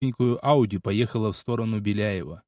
новенькую Ауди поехала в сторону Беляева.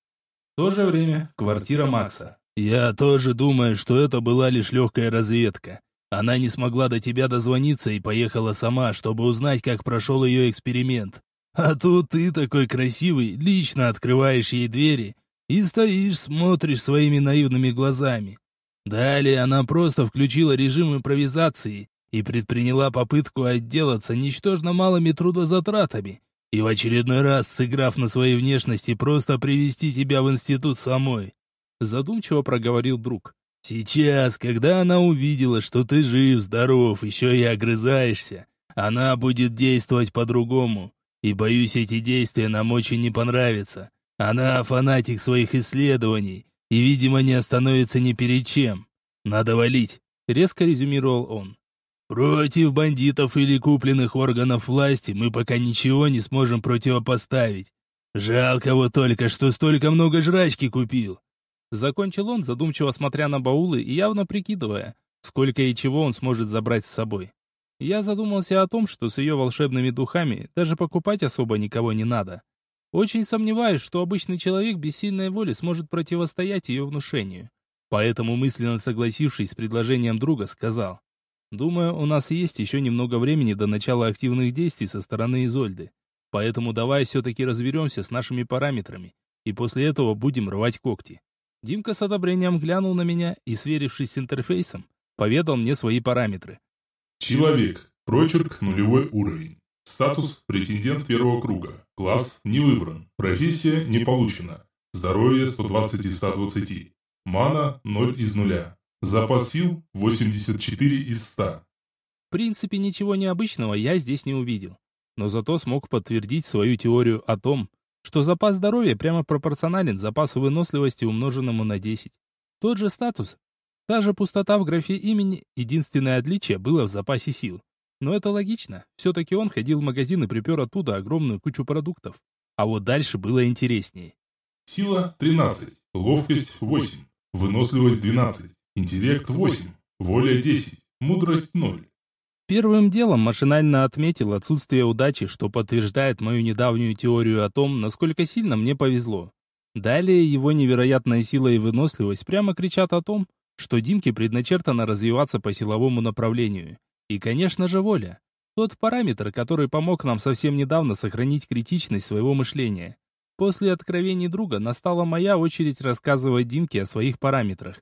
В то же время квартира Макса. «Я тоже думаю, что это была лишь легкая разведка. Она не смогла до тебя дозвониться и поехала сама, чтобы узнать, как прошел ее эксперимент. А тут ты такой красивый, лично открываешь ей двери и стоишь, смотришь своими наивными глазами. Далее она просто включила режим импровизации и предприняла попытку отделаться ничтожно малыми трудозатратами и в очередной раз, сыграв на своей внешности, просто привести тебя в институт самой. Задумчиво проговорил друг. Сейчас, когда она увидела, что ты жив, здоров, еще и огрызаешься, она будет действовать по-другому. И боюсь, эти действия нам очень не понравятся. Она фанатик своих исследований и, видимо, не остановится ни перед чем. Надо валить, резко резюмировал он. Против бандитов или купленных органов власти мы пока ничего не сможем противопоставить. Жалко вот только, что столько много жрачки купил. Закончил он, задумчиво смотря на баулы и явно прикидывая, сколько и чего он сможет забрать с собой. Я задумался о том, что с ее волшебными духами даже покупать особо никого не надо. Очень сомневаюсь, что обычный человек без сильной воли сможет противостоять ее внушению. Поэтому, мысленно согласившись с предложением друга, сказал, «Думаю, у нас есть еще немного времени до начала активных действий со стороны Изольды. Поэтому давай все-таки разберемся с нашими параметрами, и после этого будем рвать когти». Димка с одобрением глянул на меня и, сверившись с интерфейсом, поведал мне свои параметры. Человек. Прочерк нулевой уровень. Статус претендент первого круга. Класс не выбран. Профессия не получена. Здоровье 120 из 120. Мана 0 из 0. Запас сил 84 из 100. В принципе, ничего необычного я здесь не увидел. Но зато смог подтвердить свою теорию о том, что запас здоровья прямо пропорционален запасу выносливости, умноженному на 10. Тот же статус, та же пустота в графе имени, единственное отличие было в запасе сил. Но это логично, все-таки он ходил в магазин и припер оттуда огромную кучу продуктов. А вот дальше было интереснее. Сила 13, ловкость 8, выносливость 12, интеллект 8, воля 10, мудрость 0. Первым делом машинально отметил отсутствие удачи, что подтверждает мою недавнюю теорию о том, насколько сильно мне повезло. Далее его невероятная сила и выносливость прямо кричат о том, что Димке предначертано развиваться по силовому направлению. И, конечно же, воля. Тот параметр, который помог нам совсем недавно сохранить критичность своего мышления. После откровений друга настала моя очередь рассказывать Димке о своих параметрах.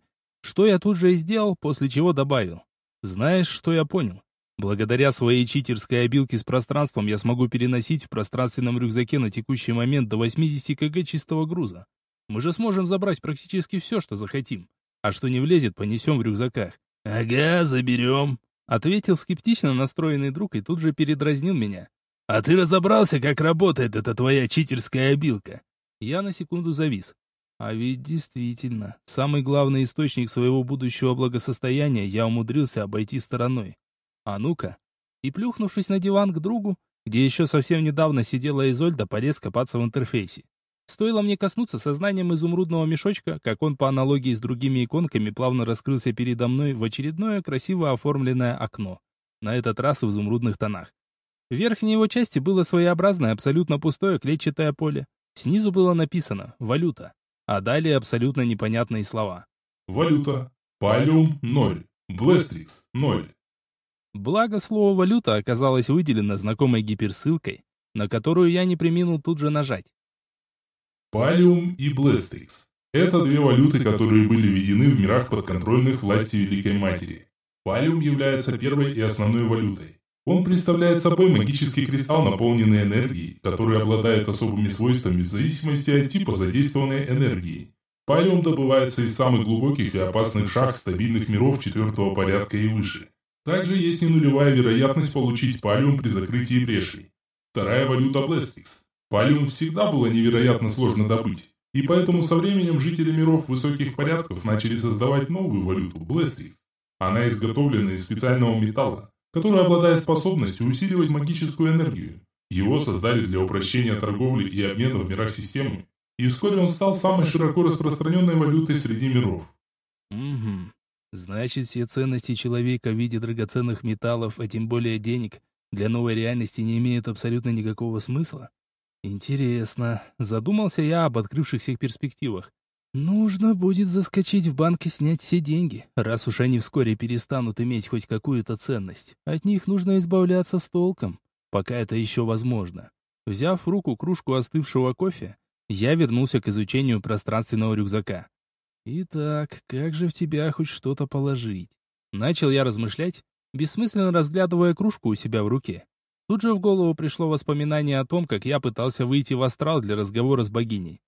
Что я тут же и сделал, после чего добавил. Знаешь, что я понял? Благодаря своей читерской обилке с пространством я смогу переносить в пространственном рюкзаке на текущий момент до 80 кг чистого груза. Мы же сможем забрать практически все, что захотим. А что не влезет, понесем в рюкзаках. «Ага, заберем», — ответил скептично настроенный друг и тут же передразнил меня. «А ты разобрался, как работает эта твоя читерская обилка?» Я на секунду завис. А ведь действительно, самый главный источник своего будущего благосостояния я умудрился обойти стороной. А ну-ка. И плюхнувшись на диван к другу, где еще совсем недавно сидела Изольда, полез копаться в интерфейсе. Стоило мне коснуться сознанием изумрудного мешочка, как он по аналогии с другими иконками плавно раскрылся передо мной в очередное красиво оформленное окно. На этот раз в изумрудных тонах. В верхней его части было своеобразное, абсолютно пустое клетчатое поле. Снизу было написано «Валюта», а далее абсолютно непонятные слова. Валюта. Палиум 0. Блестрикс 0. Благо слово «валюта» оказалось выделено знакомой гиперссылкой, на которую я не приминул тут же нажать. Палиум и Блестрикс. Это две валюты, которые были введены в мирах подконтрольных власти Великой Матери. Палиум является первой и основной валютой. Он представляет собой магический кристалл, наполненный энергией, который обладает особыми свойствами в зависимости от типа задействованной энергии. Палиум добывается из самых глубоких и опасных шахт стабильных миров четвертого порядка и выше. Также есть не нулевая вероятность получить палиум при закрытии брешей. Вторая валюта Блестикс. Палиум всегда было невероятно сложно добыть, и поэтому со временем жители миров высоких порядков начали создавать новую валюту – Блестрикс. Она изготовлена из специального металла, который обладает способностью усиливать магическую энергию. Его создали для упрощения торговли и обмена в мирах системы, и вскоре он стал самой широко распространенной валютой среди миров. Угу. Значит, все ценности человека в виде драгоценных металлов, а тем более денег, для новой реальности не имеют абсолютно никакого смысла? Интересно. Задумался я об открывшихся перспективах. Нужно будет заскочить в банк и снять все деньги, раз уж они вскоре перестанут иметь хоть какую-то ценность. От них нужно избавляться с толком, пока это еще возможно. Взяв в руку кружку остывшего кофе, я вернулся к изучению пространственного рюкзака. Итак, как же в тебя хоть что-то положить? Начал я размышлять, бессмысленно разглядывая кружку у себя в руке. Тут же в голову пришло воспоминание о том, как я пытался выйти в астрал для разговора с богиней.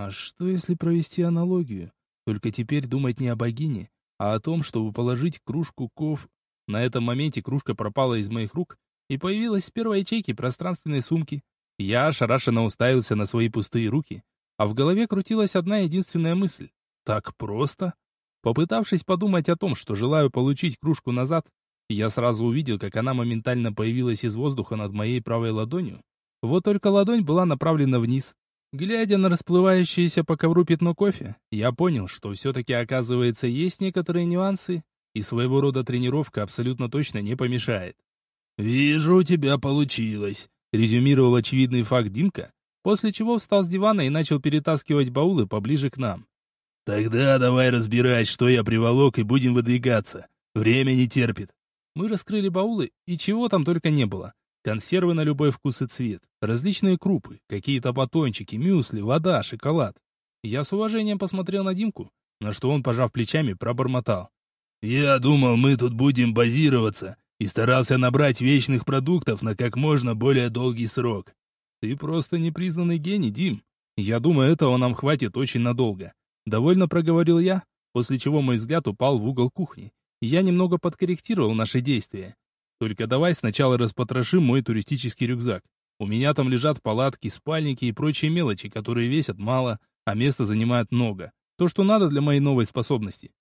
А что если провести аналогию? Только теперь думать не о богине, а о том, чтобы положить кружку ков... На этом моменте кружка пропала из моих рук и появилась в первой ячейке пространственной сумки. Я ошарашенно уставился на свои пустые руки, а в голове крутилась одна единственная мысль. Так просто? Попытавшись подумать о том, что желаю получить кружку назад, я сразу увидел, как она моментально появилась из воздуха над моей правой ладонью. Вот только ладонь была направлена вниз, Глядя на расплывающееся по ковру пятно кофе, я понял, что все-таки, оказывается, есть некоторые нюансы, и своего рода тренировка абсолютно точно не помешает. «Вижу, у тебя получилось», — резюмировал очевидный факт Димка, после чего встал с дивана и начал перетаскивать баулы поближе к нам. «Тогда давай разбирать, что я приволок, и будем выдвигаться. Время не терпит». Мы раскрыли баулы, и чего там только не было. Консервы на любой вкус и цвет, различные крупы, какие-то батончики, мюсли, вода, шоколад. Я с уважением посмотрел на Димку, на что он, пожав плечами, пробормотал. «Я думал, мы тут будем базироваться, и старался набрать вечных продуктов на как можно более долгий срок. Ты просто непризнанный гений, Дим. Я думаю, этого нам хватит очень надолго». Довольно проговорил я, после чего мой взгляд упал в угол кухни. Я немного подкорректировал наши действия. Только давай сначала распотрошим мой туристический рюкзак. У меня там лежат палатки, спальники и прочие мелочи, которые весят мало, а места занимают много. То, что надо для моей новой способности.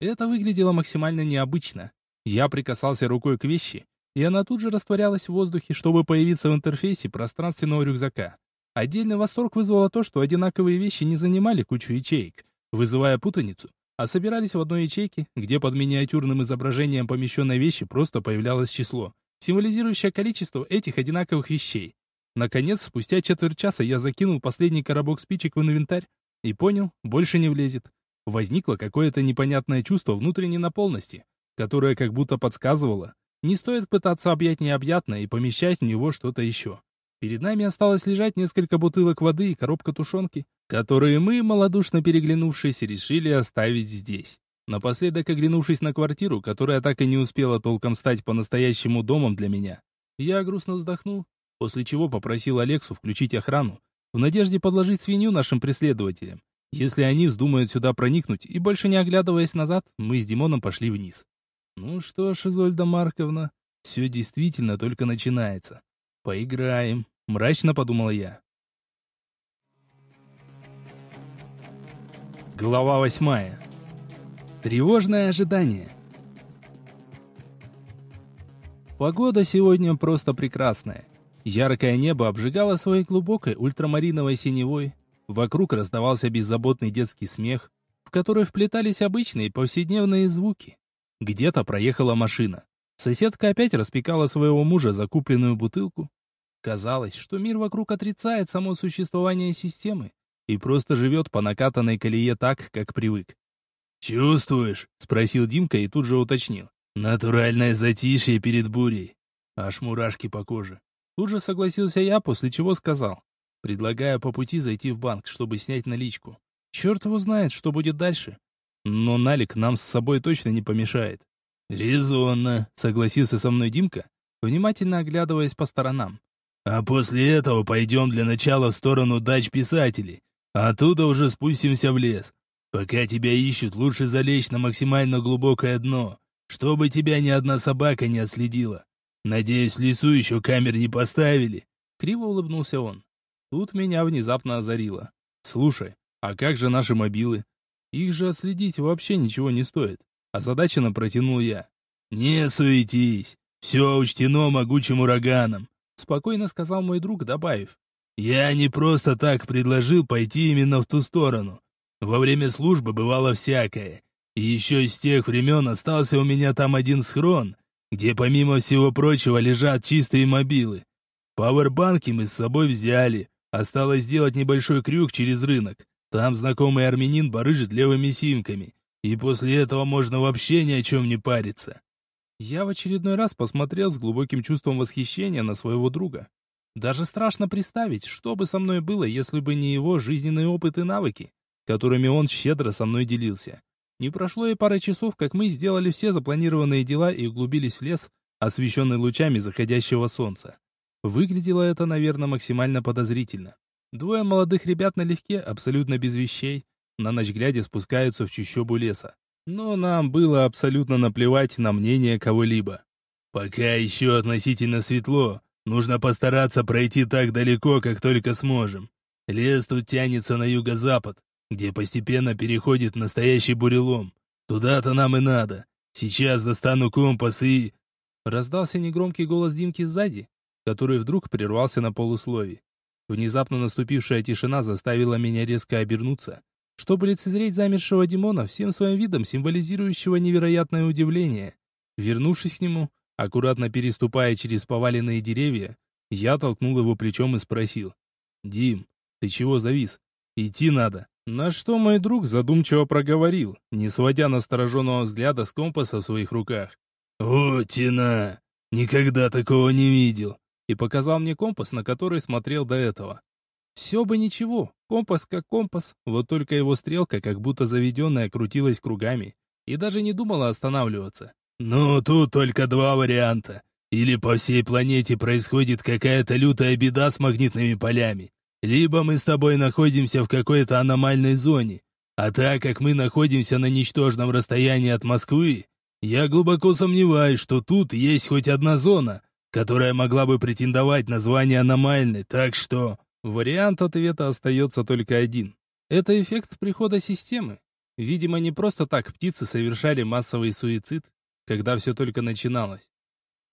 Это выглядело максимально необычно. Я прикасался рукой к вещи, и она тут же растворялась в воздухе, чтобы появиться в интерфейсе пространственного рюкзака. Отдельный восторг вызвало то, что одинаковые вещи не занимали кучу ячеек, вызывая путаницу, а собирались в одной ячейке, где под миниатюрным изображением помещенной вещи просто появлялось число, символизирующее количество этих одинаковых вещей. Наконец, спустя четверть часа я закинул последний коробок спичек в инвентарь и понял, больше не влезет. Возникло какое-то непонятное чувство внутренней наполности, которое как будто подсказывало, не стоит пытаться объять необъятное и помещать в него что-то еще. Перед нами осталось лежать несколько бутылок воды и коробка тушенки, которые мы, малодушно переглянувшись, решили оставить здесь. Напоследок оглянувшись на квартиру, которая так и не успела толком стать по-настоящему домом для меня, я грустно вздохнул, после чего попросил Алексу включить охрану, в надежде подложить свинью нашим преследователям. Если они вздумают сюда проникнуть, и больше не оглядываясь назад, мы с Димоном пошли вниз. Ну что ж, Изольда Марковна, все действительно только начинается. Поиграем, мрачно подумал я. Глава восьмая. Тревожное ожидание. Погода сегодня просто прекрасная. Яркое небо обжигало своей глубокой ультрамариновой синевой. Вокруг раздавался беззаботный детский смех, в который вплетались обычные повседневные звуки. Где-то проехала машина. Соседка опять распекала своего мужа за купленную бутылку. Казалось, что мир вокруг отрицает само существование системы, и просто живет по накатанной колее так, как привык. «Чувствуешь?» — спросил Димка и тут же уточнил. «Натуральное затишье перед бурей. Аж мурашки по коже». Тут же согласился я, после чего сказал, предлагая по пути зайти в банк, чтобы снять наличку. Черт его знает, что будет дальше. Но налик нам с собой точно не помешает. «Резонно», — согласился со мной Димка, внимательно оглядываясь по сторонам. «А после этого пойдем для начала в сторону дач писателей, Оттуда уже спустимся в лес. Пока тебя ищут, лучше залечь на максимально глубокое дно, чтобы тебя ни одна собака не отследила. Надеюсь, в лесу еще камер не поставили. Криво улыбнулся он. Тут меня внезапно озарило. Слушай, а как же наши мобилы? Их же отследить вообще ничего не стоит. Озадаченно протянул я. Не суетись. Все учтено могучим ураганом. Спокойно сказал мой друг, добавив. Я не просто так предложил пойти именно в ту сторону. Во время службы бывало всякое. И еще с тех времен остался у меня там один схрон, где помимо всего прочего лежат чистые мобилы. Пауэрбанки мы с собой взяли, Осталось сделать небольшой крюк через рынок. Там знакомый армянин барыжит левыми симками. И после этого можно вообще ни о чем не париться. Я в очередной раз посмотрел с глубоким чувством восхищения на своего друга. Даже страшно представить, что бы со мной было, если бы не его жизненный опыт и навыки, которыми он щедро со мной делился. Не прошло и пары часов, как мы сделали все запланированные дела и углубились в лес, освещенный лучами заходящего солнца. Выглядело это, наверное, максимально подозрительно. Двое молодых ребят налегке, абсолютно без вещей, на ночь глядя спускаются в чащобу леса. Но нам было абсолютно наплевать на мнение кого-либо. «Пока еще относительно светло, нужно постараться пройти так далеко, как только сможем. Лес тут тянется на юго-запад, где постепенно переходит в настоящий бурелом. Туда-то нам и надо. Сейчас достану компас и...» Раздался негромкий голос Димки сзади, который вдруг прервался на полуслове. Внезапно наступившая тишина заставила меня резко обернуться чтобы лицезреть замершего Димона всем своим видом, символизирующего невероятное удивление. Вернувшись к нему, аккуратно переступая через поваленные деревья, я толкнул его плечом и спросил. «Дим, ты чего завис? Идти надо». На что мой друг задумчиво проговорил, не сводя настороженного взгляда с компаса в своих руках. «О! Никогда такого не видел!» И показал мне компас, на который смотрел до этого. Все бы ничего, компас как компас, вот только его стрелка, как будто заведенная, крутилась кругами и даже не думала останавливаться. «Ну, тут только два варианта. Или по всей планете происходит какая-то лютая беда с магнитными полями, либо мы с тобой находимся в какой-то аномальной зоне. А так как мы находимся на ничтожном расстоянии от Москвы, я глубоко сомневаюсь, что тут есть хоть одна зона, которая могла бы претендовать на звание аномальной, так что...» Вариант ответа остается только один. Это эффект прихода системы. Видимо, не просто так птицы совершали массовый суицид, когда все только начиналось.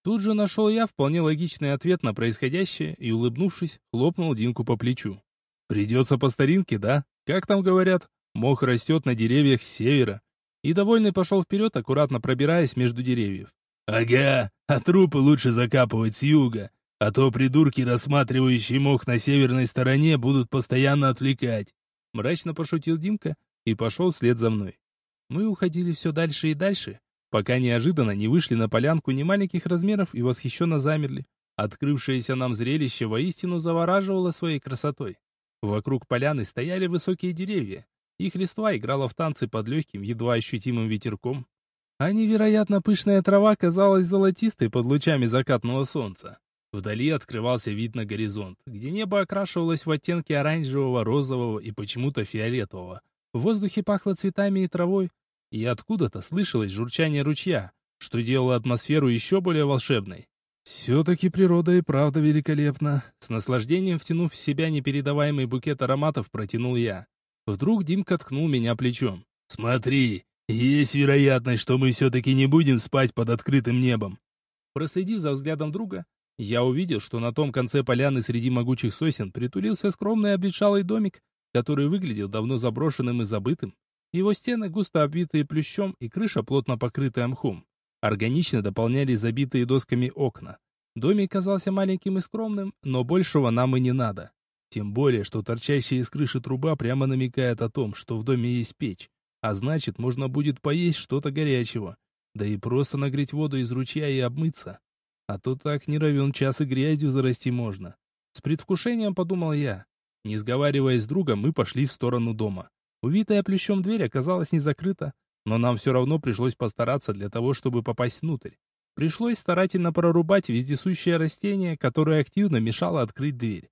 Тут же нашел я вполне логичный ответ на происходящее и, улыбнувшись, хлопнул Динку по плечу. «Придется по старинке, да? Как там говорят? Мох растет на деревьях с севера». И довольный пошел вперед, аккуратно пробираясь между деревьев. «Ага, а трупы лучше закапывать с юга. А то придурки, рассматривающие мох на северной стороне, будут постоянно отвлекать. Мрачно пошутил Димка и пошел вслед за мной. Мы уходили все дальше и дальше, пока неожиданно не вышли на полянку немаленьких размеров и восхищенно замерли. Открывшееся нам зрелище воистину завораживало своей красотой. Вокруг поляны стояли высокие деревья. Их листва играла в танцы под легким, едва ощутимым ветерком. А невероятно пышная трава казалась золотистой под лучами закатного солнца. Вдали открывался вид на горизонт, где небо окрашивалось в оттенки оранжевого, розового и почему-то фиолетового. В воздухе пахло цветами и травой, и откуда-то слышалось журчание ручья, что делало атмосферу еще более волшебной. Все-таки природа и правда великолепна. С наслаждением втянув в себя непередаваемый букет ароматов, протянул я. Вдруг Димка ткнул меня плечом. «Смотри, есть вероятность, что мы все-таки не будем спать под открытым небом». Проследив за взглядом друга, я увидел, что на том конце поляны среди могучих сосен притулился скромный обветшалый домик, который выглядел давно заброшенным и забытым. Его стены, густо обвитые плющом, и крыша, плотно покрытая мхом, органично дополняли забитые досками окна. Домик казался маленьким и скромным, но большего нам и не надо. Тем более, что торчащая из крыши труба прямо намекает о том, что в доме есть печь, а значит, можно будет поесть что-то горячего, да и просто нагреть воду из ручья и обмыться. А то так не равен час и грязью зарасти можно. С предвкушением подумал я. Не сговариваясь с другом, мы пошли в сторону дома. Увитая плющом дверь оказалась не закрыта, но нам все равно пришлось постараться для того, чтобы попасть внутрь. Пришлось старательно прорубать вездесущее растение, которое активно мешало открыть дверь.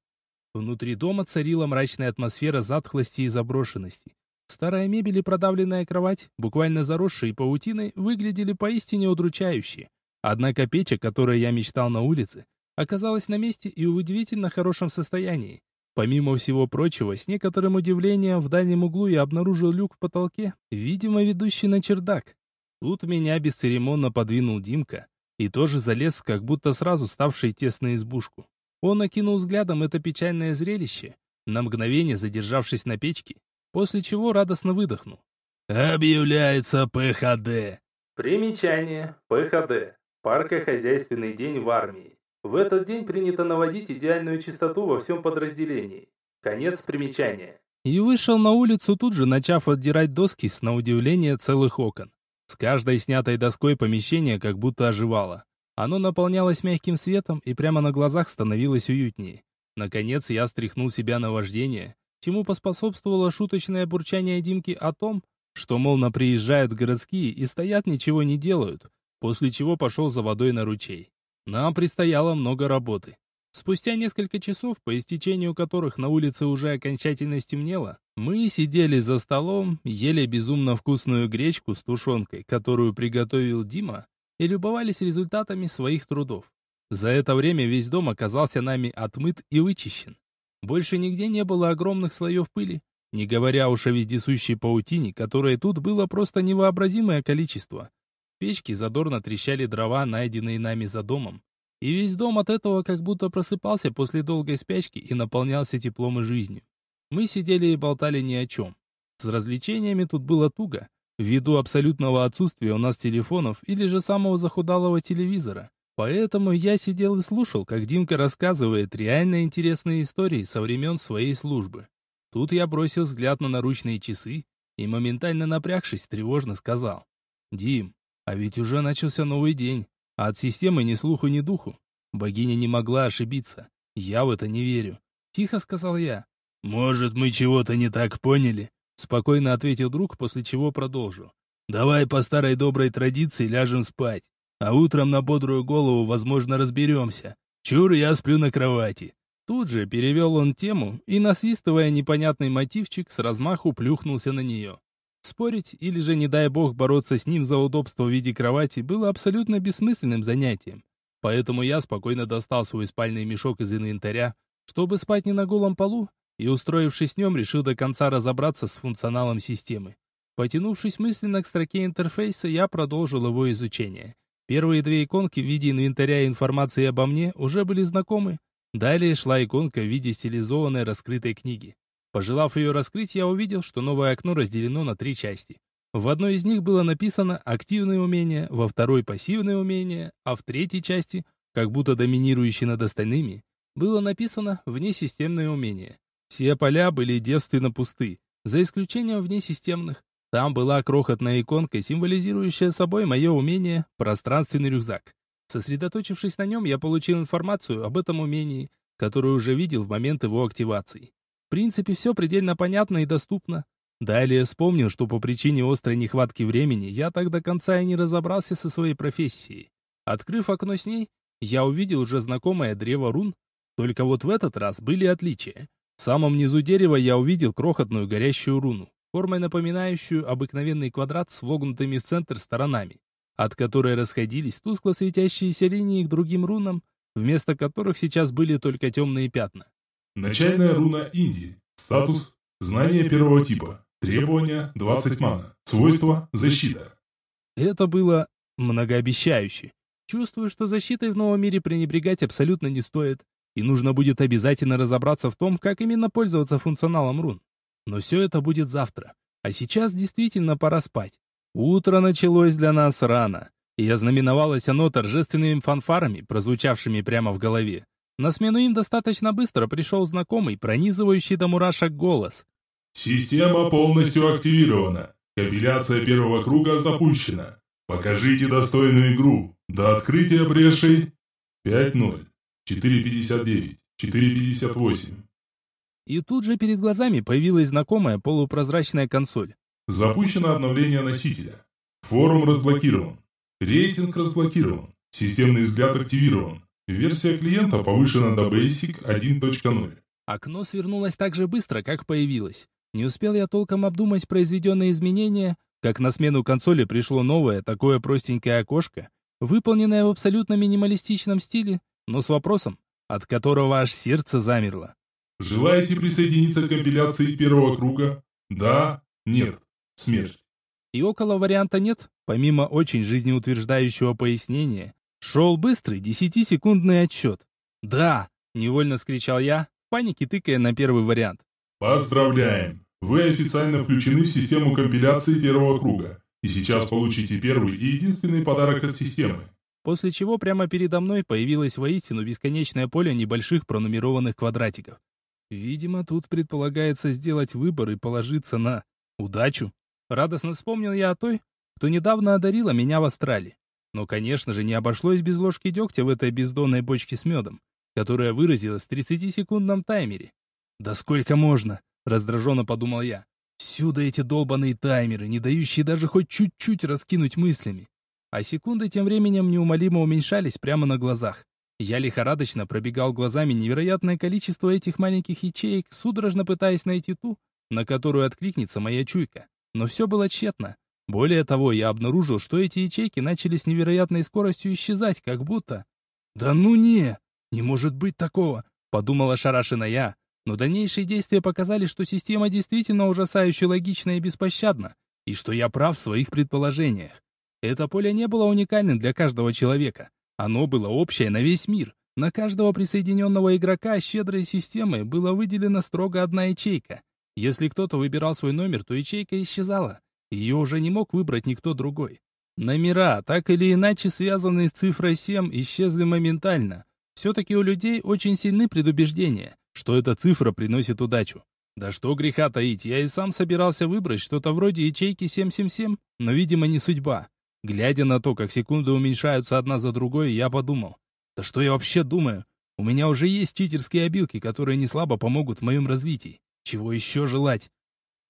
Внутри дома царила мрачная атмосфера затхлости и заброшенности. Старая мебель и продавленная кровать, буквально заросшие паутиной, выглядели поистине удручающе. Однако печь, о которой я мечтал на улице, оказалась на месте и в удивительно хорошем состоянии. Помимо всего прочего, с некоторым удивлением в дальнем углу я обнаружил люк в потолке, видимо, ведущий на чердак. Тут меня бесцеремонно подвинул Димка и тоже залез, как будто сразу ставший тесно избушку. Он окинул взглядом это печальное зрелище, на мгновение задержавшись на печке, после чего радостно выдохнул. «Объявляется ПХД!» Примечание. ПХД. Паркохозяйственный день в армии. В этот день принято наводить идеальную чистоту во всем подразделении. Конец примечания. И вышел на улицу, тут же начав отдирать доски с, на удивление, целых окон. С каждой снятой доской помещение как будто оживало. Оно наполнялось мягким светом и прямо на глазах становилось уютнее. Наконец я стряхнул себя на вождение, чему поспособствовало шуточное бурчание Димки о том, что, мол, приезжают городские и стоят, ничего не делают, после чего пошел за водой на ручей. Нам предстояло много работы. Спустя несколько часов, по истечению которых на улице уже окончательно стемнело, мы сидели за столом, ели безумно вкусную гречку с тушенкой, которую приготовил Дима, и любовались результатами своих трудов. За это время весь дом оказался нами отмыт и вычищен. Больше нигде не было огромных слоев пыли, не говоря уж о вездесущей паутине, которой тут было просто невообразимое количество. В печке задорно трещали дрова, найденные нами за домом. И весь дом от этого как будто просыпался после долгой спячки и наполнялся теплом и жизнью. Мы сидели и болтали ни о чем. С развлечениями тут было туго, ввиду абсолютного отсутствия у нас телефонов или же самого захудалого телевизора. Поэтому я сидел и слушал, как Димка рассказывает реально интересные истории со времен своей службы. Тут я бросил взгляд на наручные часы и, моментально напрягшись, тревожно сказал. «Дим, а ведь уже начался новый день, а от системы ни слуху, ни духу. Богиня не могла ошибиться. Я в это не верю». Тихо сказал я. «Может, мы чего-то не так поняли?» Спокойно ответил друг, после чего продолжу. «Давай по старой доброй традиции ляжем спать, а утром на бодрую голову, возможно, разберемся. Чур, я сплю на кровати. Тут же перевел он тему и, насвистывая непонятный мотивчик, с размаху плюхнулся на нее. Спорить или же, не дай бог, бороться с ним за удобство в виде кровати было абсолютно бессмысленным занятием. Поэтому я спокойно достал свой спальный мешок из инвентаря, чтобы спать не на голом полу, и, устроившись в нем, решил до конца разобраться с функционалом системы. Потянувшись мысленно к строке интерфейса, я продолжил его изучение. Первые две иконки в виде инвентаря и информации обо мне уже были знакомы, Далее шла иконка в виде стилизованной раскрытой книги. Пожелав ее раскрыть, я увидел, что новое окно разделено на три части. В одной из них было написано «активные умения», во второй «пассивные умения», а в третьей части, как будто доминирующей над остальными, было написано «внесистемные умения». Все поля были девственно пусты, за исключением внесистемных. Там была крохотная иконка, символизирующая собой мое умение «пространственный рюкзак». Сосредоточившись на нем, я получил информацию об этом умении, которую уже видел в момент его активации. В принципе, все предельно понятно и доступно. Далее вспомнил, что по причине острой нехватки времени я так до конца и не разобрался со своей профессией. Открыв окно с ней, я увидел уже знакомое древо рун, только вот в этот раз были отличия. В самом низу дерева я увидел крохотную горящую руну, формой напоминающую обыкновенный квадрат с вогнутыми в центр сторонами от которой расходились тускло светящиеся линии к другим рунам, вместо которых сейчас были только темные пятна. Начальная руна Инди. Статус «Знание первого типа». Требования 20 мана. Свойства «Защита». Это было многообещающе. Чувствую, что защитой в новом мире пренебрегать абсолютно не стоит, и нужно будет обязательно разобраться в том, как именно пользоваться функционалом рун. Но все это будет завтра. А сейчас действительно пора спать. Утро началось для нас рано, и ознаменовалось оно торжественными фанфарами, прозвучавшими прямо в голове. На смену им достаточно быстро пришел знакомый, пронизывающий до мурашек голос. «Система полностью активирована. Компиляция первого круга запущена. Покажите достойную игру. До открытия брешей 5-0, 4.59, 4.58». И тут же перед глазами появилась знакомая полупрозрачная консоль. Запущено обновление носителя. Форум разблокирован. Рейтинг разблокирован. Системный взгляд активирован. Версия клиента повышена до Basic 1.0. Окно свернулось так же быстро, как появилось. Не успел я толком обдумать произведенные изменения, как на смену консоли пришло новое, такое простенькое окошко, выполненное в абсолютно минималистичном стиле, но с вопросом, от которого аж сердце замерло. Желаете присоединиться к компиляции первого круга? Да? Нет? смерть. И около варианта нет, помимо очень жизнеутверждающего пояснения, шел быстрый десятисекундный отсчет. «Да!» — невольно скричал я, в панике тыкая на первый вариант. «Поздравляем! Вы официально включены в систему компиляции первого круга, и сейчас получите первый и единственный подарок от системы». После чего прямо передо мной появилось воистину бесконечное поле небольших пронумерованных квадратиков. Видимо, тут предполагается сделать выбор и положиться на удачу. Радостно вспомнил я о той, кто недавно одарила меня в Астрале. Но, конечно же, не обошлось без ложки дегтя в этой бездонной бочке с медом, которая выразилась в 30-секундном таймере. «Да сколько можно?» — раздраженно подумал я. «Всюду эти долбаные таймеры, не дающие даже хоть чуть-чуть раскинуть мыслями». А секунды тем временем неумолимо уменьшались прямо на глазах. Я лихорадочно пробегал глазами невероятное количество этих маленьких ячеек, судорожно пытаясь найти ту, на которую откликнется моя чуйка. Но все было тщетно. Более того, я обнаружил, что эти ячейки начали с невероятной скоростью исчезать, как будто... «Да ну не! Не может быть такого!» — подумала шарашина я. Но дальнейшие действия показали, что система действительно ужасающе логична и беспощадна, и что я прав в своих предположениях. Это поле не было уникальным для каждого человека. Оно было общее на весь мир. На каждого присоединенного игрока щедрой системой была выделена строго одна ячейка. Если кто-то выбирал свой номер, то ячейка исчезала. Ее уже не мог выбрать никто другой. Номера, так или иначе связанные с цифрой 7, исчезли моментально. Все-таки у людей очень сильны предубеждения, что эта цифра приносит удачу. Да что греха таить, я и сам собирался выбрать что-то вроде ячейки 777, но, видимо, не судьба. Глядя на то, как секунды уменьшаются одна за другой, я подумал, да что я вообще думаю? У меня уже есть читерские обилки, которые не слабо помогут в моем развитии. Чего еще желать?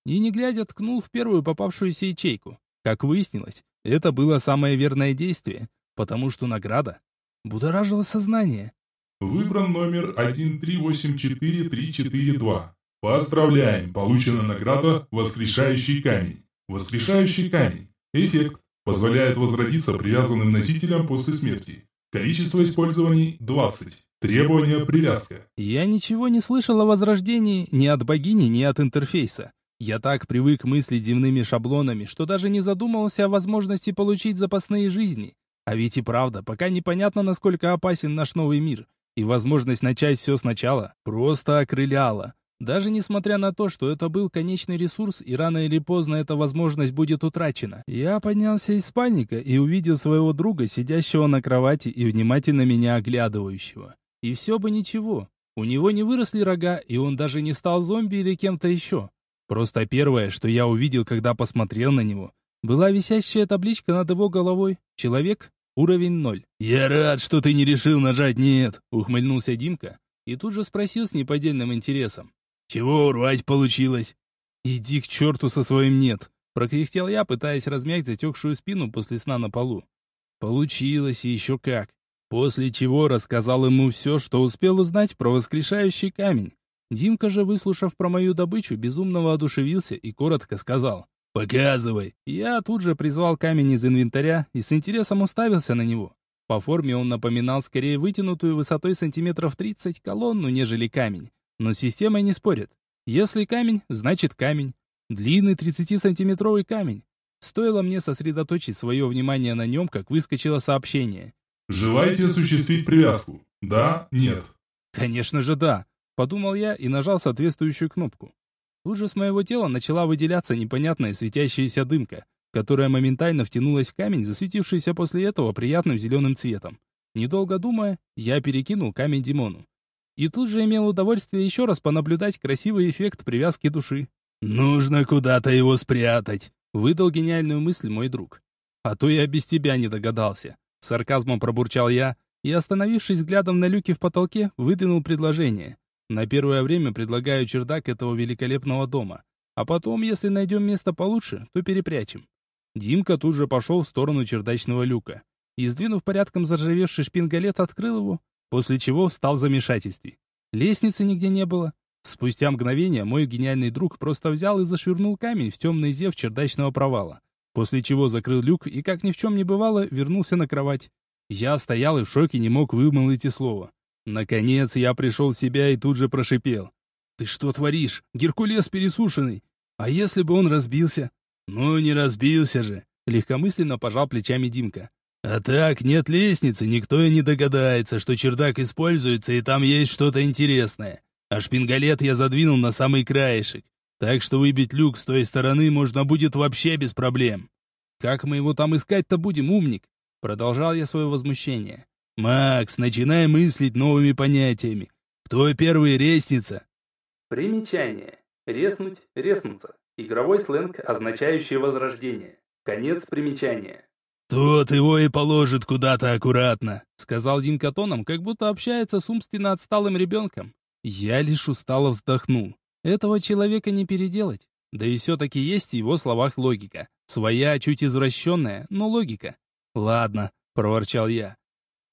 И не глядя ткнул в первую попавшуюся ячейку. Как выяснилось, это было самое верное действие, потому что награда будоражила сознание. Выбран номер 1384342. Поздравляем! Получена награда «Воскрешающий камень». Воскрешающий камень. Эффект. Позволяет возродиться привязанным носителям после смерти. Количество использований – 20. Требования привязка. Я ничего не слышал о возрождении ни от богини, ни от интерфейса. Я так привык мыслить земными шаблонами, что даже не задумывался о возможности получить запасные жизни. А ведь и правда, пока непонятно, насколько опасен наш новый мир. И возможность начать все сначала просто окрыляла. Даже несмотря на то, что это был конечный ресурс, и рано или поздно эта возможность будет утрачена. Я поднялся из паника и увидел своего друга, сидящего на кровати и внимательно меня оглядывающего. И все бы ничего. У него не выросли рога, и он даже не стал зомби или кем-то еще. Просто первое, что я увидел, когда посмотрел на него, была висящая табличка над его головой. Человек, уровень ноль. «Я рад, что ты не решил нажать «нет», — ухмыльнулся Димка. И тут же спросил с неподдельным интересом. «Чего урвать получилось?» «Иди к черту со своим «нет», — прокряхтел я, пытаясь размять затекшую спину после сна на полу. Получилось, и еще как. После чего рассказал ему все, что успел узнать про воскрешающий камень. Димка же, выслушав про мою добычу, безумно воодушевился и коротко сказал «Показывай!». Я тут же призвал камень из инвентаря и с интересом уставился на него. По форме он напоминал скорее вытянутую высотой сантиметров 30 колонну, нежели камень. Но с системой не спорят. Если камень, значит камень. Длинный 30-сантиметровый камень. Стоило мне сосредоточить свое внимание на нем, как выскочило сообщение. «Желаете осуществить привязку? Да? Нет?» «Конечно же да», — подумал я и нажал соответствующую кнопку. Тут же с моего тела начала выделяться непонятная светящаяся дымка, которая моментально втянулась в камень, засветившийся после этого приятным зеленым цветом. Недолго думая, я перекинул камень Димону. И тут же имел удовольствие еще раз понаблюдать красивый эффект привязки души. «Нужно куда-то его спрятать», — выдал гениальную мысль мой друг. «А то я без тебя не догадался», — сарказмом пробурчал я и, остановившись взглядом на люки в потолке, выдвинул предложение. На первое время предлагаю чердак этого великолепного дома, а потом, если найдем место получше, то перепрячем. Димка тут же пошел в сторону чердачного люка и, сдвинув порядком заржавевший шпингалет, открыл его, после чего встал в замешательстве. Лестницы нигде не было. Спустя мгновение мой гениальный друг просто взял и зашвырнул камень в темный зев чердачного провала, после чего закрыл люк и, как ни в чем не бывало, вернулся на кровать. Я стоял и в шоке не мог вымолвить и слова. Наконец я пришел в себя и тут же прошипел. «Ты что творишь? Геркулес пересушенный! А если бы он разбился?» «Ну, не разбился же!» Легкомысленно пожал плечами Димка. А так, нет лестницы, никто и не догадается, что чердак используется, и там есть что-то интересное. А шпингалет я задвинул на самый краешек. Так что выбить люк с той стороны можно будет вообще без проблем. Как мы его там искать-то будем, умник? Продолжал я свое возмущение. Макс, начинай мыслить новыми понятиями. Кто первый лестница? Примечание. Резнуть, резнуться. Игровой сленг, означающий возрождение. Конец примечания. «Тот его и положит куда-то аккуратно», — сказал Димка тоном, как будто общается с умственно отсталым ребенком. Я лишь устало вздохнул. Этого человека не переделать. Да и все-таки есть в его словах логика. Своя, чуть извращенная, но логика. «Ладно», — проворчал я.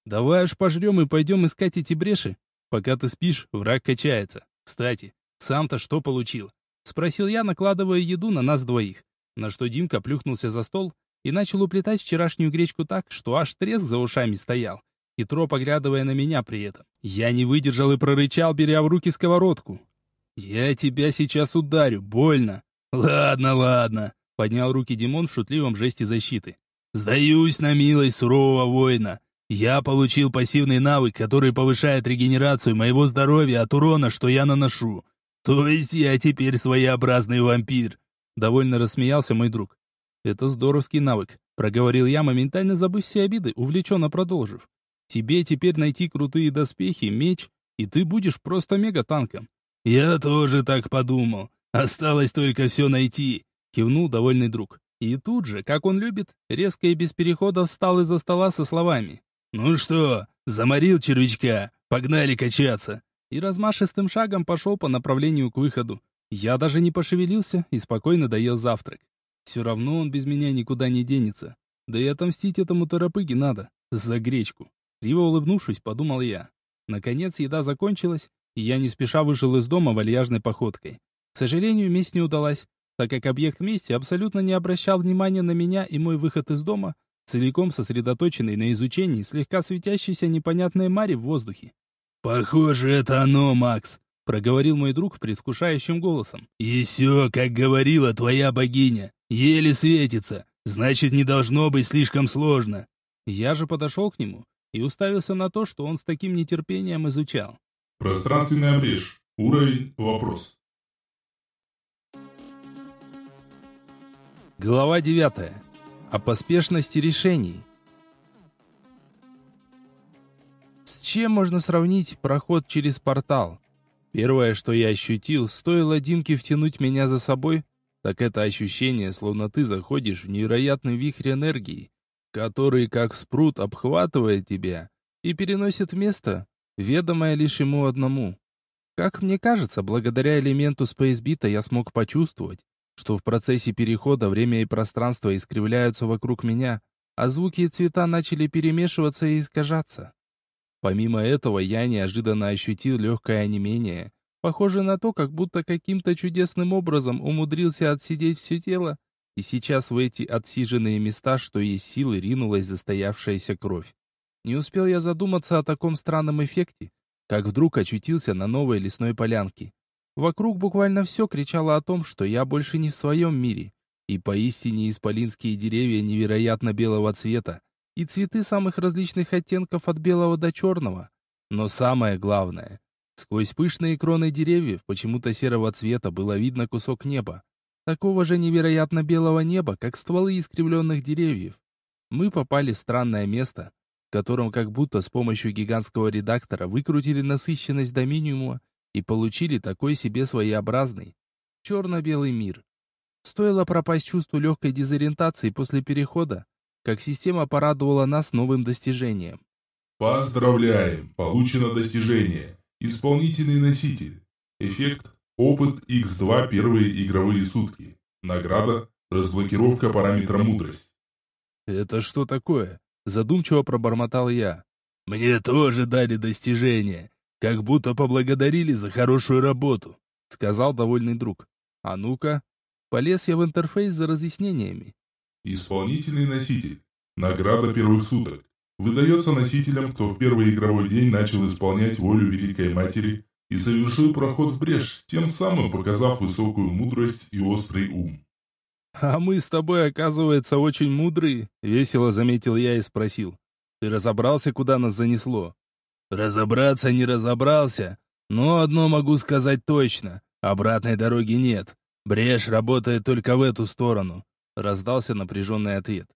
«Давай уж пожрем и пойдем искать эти бреши. Пока ты спишь, враг качается. Кстати, сам-то что получил?» Спросил я, накладывая еду на нас двоих. На что Димка плюхнулся за стол и начал уплетать вчерашнюю гречку так, что аж треск за ушами стоял, хитро поглядывая на меня при этом. Я не выдержал и прорычал, беря в руки сковородку. «Я тебя сейчас ударю, больно!» «Ладно, ладно», — поднял руки Димон в шутливом жесте защиты. «Сдаюсь на милость сурового воина. Я получил пассивный навык, который повышает регенерацию моего здоровья от урона, что я наношу. То есть я теперь своеобразный вампир». Довольно рассмеялся мой друг. «Это здоровский навык», — проговорил я, моментально забыв все обиды, увлеченно продолжив. «Тебе теперь найти крутые доспехи, меч, и ты будешь просто мегатанком». «Я тоже так подумал. Осталось только все найти», — кивнул довольный друг. И тут же, как он любит, резко и без перехода встал из-за стола со словами. «Ну что, заморил червячка, погнали качаться!» И размашистым шагом пошел по направлению к выходу. Я даже не пошевелился и спокойно доел завтрак. Все равно он без меня никуда не денется. Да и отомстить этому торопыге надо. За гречку. Криво улыбнувшись, подумал я. Наконец еда закончилась, и я не спеша вышел из дома вальяжной походкой. К сожалению, месть не удалась, так как объект мести абсолютно не обращал внимания на меня и мой выход из дома, целиком сосредоточенный на изучении слегка светящейся непонятной мари в воздухе. «Похоже, это оно, Макс», — проговорил мой друг предвкушающим голосом. «И все, как говорила твоя богиня, еле светится, значит, не должно быть слишком сложно». Я же подошел к нему и уставился на то, что он с таким нетерпением изучал. «Пространственная брешь. Уровень. Вопрос. Глава 9. О поспешности решений. С чем можно сравнить проход через портал? Первое, что я ощутил, стоило Димке втянуть меня за собой, так это ощущение, словно ты заходишь в невероятный вихрь энергии, который, как спрут, обхватывает тебя и переносит место, ведомое лишь ему одному. Как мне кажется, благодаря элементу Спейсбита я смог почувствовать, что в процессе перехода время и пространство искривляются вокруг меня, а звуки и цвета начали перемешиваться и искажаться. Помимо этого, я неожиданно ощутил легкое онемение, похожее на то, как будто каким-то чудесным образом умудрился отсидеть все тело, и сейчас в эти отсиженные места, что есть силы, ринулась застоявшаяся кровь. Не успел я задуматься о таком странном эффекте, как вдруг очутился на новой лесной полянке. Вокруг буквально все кричало о том, что я больше не в своем мире. И поистине исполинские деревья невероятно белого цвета, и цветы самых различных оттенков от белого до черного. Но самое главное, сквозь пышные кроны деревьев почему-то серого цвета было видно кусок неба. Такого же невероятно белого неба, как стволы искривленных деревьев. Мы попали в странное место, в котором как будто с помощью гигантского редактора выкрутили насыщенность до минимума и получили такой себе своеобразный черно-белый мир. Стоило пропасть чувству легкой дезориентации после перехода, как система порадовала нас новым достижением. Поздравляем! Получено достижение. Исполнительный носитель. Эффект Опыт X2 первые игровые сутки. Награда Разблокировка параметра мудрость. «Это что такое?» Задумчиво пробормотал я. «Мне тоже дали достижение. Как будто поблагодарили за хорошую работу», — сказал довольный друг. «А ну-ка». Полез я в интерфейс за разъяснениями. Исполнительный носитель. Награда первых суток. Выдается носителям, кто в первый игровой день начал исполнять волю Великой Матери и совершил проход в брешь, тем самым показав высокую мудрость и острый ум. «А мы с тобой, оказывается, очень мудрые», — весело заметил я и спросил. «Ты разобрался, куда нас занесло?» Разобраться не разобрался, но одно могу сказать точно. Обратной дороги нет. Брешь работает только в эту сторону. Раздался напряженный ответ.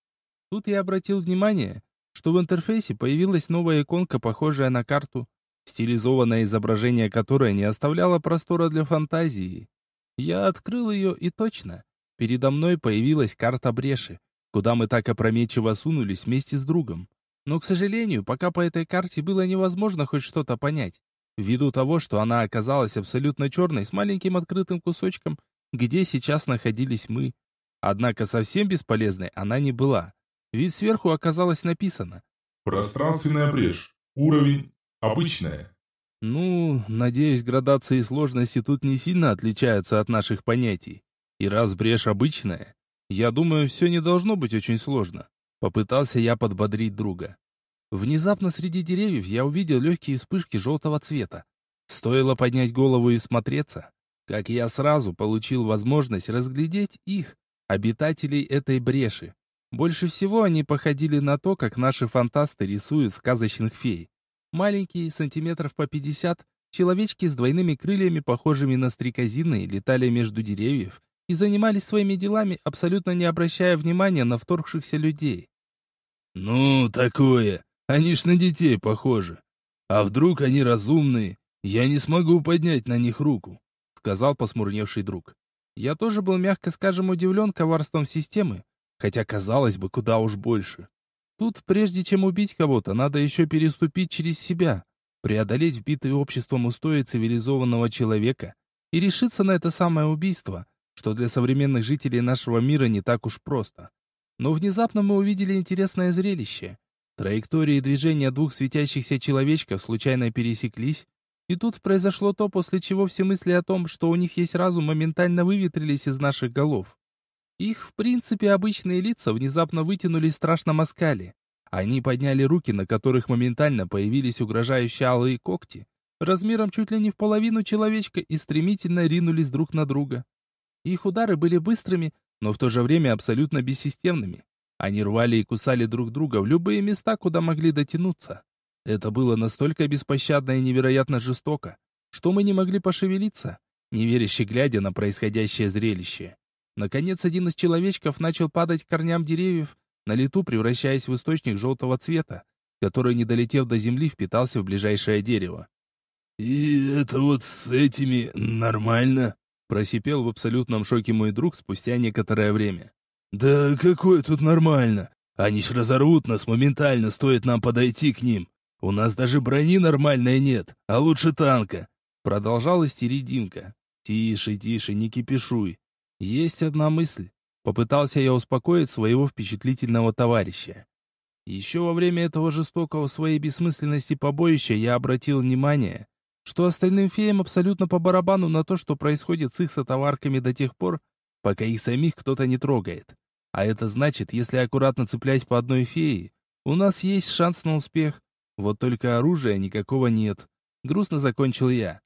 Тут я обратил внимание, что в интерфейсе появилась новая иконка, похожая на карту, стилизованное изображение которой не оставляло простора для фантазии. Я открыл ее, и точно. Передо мной появилась карта бреши, куда мы так опрометчиво сунулись вместе с другом. Но, к сожалению, пока по этой карте было невозможно хоть что-то понять, ввиду того, что она оказалась абсолютно черной с маленьким открытым кусочком, где сейчас находились мы. Однако совсем бесполезной она не была, ведь сверху оказалось написано «Пространственная брешь. Уровень обычная». Ну, надеюсь, градации сложности тут не сильно отличаются от наших понятий. И раз брешь обычная, я думаю, все не должно быть очень сложно. Попытался я подбодрить друга. Внезапно среди деревьев я увидел легкие вспышки желтого цвета. Стоило поднять голову и смотреться, как я сразу получил возможность разглядеть их, обитателей этой бреши. Больше всего они походили на то, как наши фантасты рисуют сказочных фей. Маленькие, сантиметров по 50, человечки с двойными крыльями, похожими на стрекозины, летали между деревьев и занимались своими делами, абсолютно не обращая внимания на вторгшихся людей. «Ну, такое. Они ж на детей похожи. А вдруг они разумные? Я не смогу поднять на них руку», — сказал посмурневший друг. Я тоже был, мягко скажем, удивлен коварством системы, хотя, казалось бы, куда уж больше. Тут, прежде чем убить кого-то, надо еще переступить через себя, преодолеть вбитые обществом устои цивилизованного человека и решиться на это самое убийство, что для современных жителей нашего мира не так уж просто. Но внезапно мы увидели интересное зрелище. Траектории движения двух светящихся человечков случайно пересеклись, и тут произошло то, после чего все мысли о том, что у них есть разум, моментально выветрились из наших голов. Их, в принципе, обычные лица внезапно вытянулись в страшном оскале. Они подняли руки, на которых моментально появились угрожающие алые когти, размером чуть ли не в половину человечка, и стремительно ринулись друг на друга. Их удары были быстрыми, но в то же время абсолютно бессистемными. Они рвали и кусали друг друга в любые места, куда могли дотянуться. Это было настолько беспощадно и невероятно жестоко, что мы не могли пошевелиться, неверяще глядя на происходящее зрелище. Наконец, один из человечков начал падать к корням деревьев, на лету превращаясь в источник желтого цвета, который, не долетев до земли, впитался в ближайшее дерево. «И это вот с этими нормально?» Просипел в абсолютном шоке мой друг спустя некоторое время. «Да какое тут нормально? Они ж разорвут нас моментально, стоит нам подойти к ним. У нас даже брони нормальной нет, а лучше танка». Продолжал истерить Димка. «Тише, тише, не кипишуй. Есть одна мысль. Попытался я успокоить своего впечатлительного товарища. Еще во время этого жестокого своей бессмысленности побоища я обратил внимание, что остальным феям абсолютно по барабану на то, что происходит с их сотоварками до тех пор, пока их самих кто-то не трогает. А это значит, если аккуратно цеплять по одной фее, у нас есть шанс на успех. Вот только оружия никакого нет. Грустно закончил я.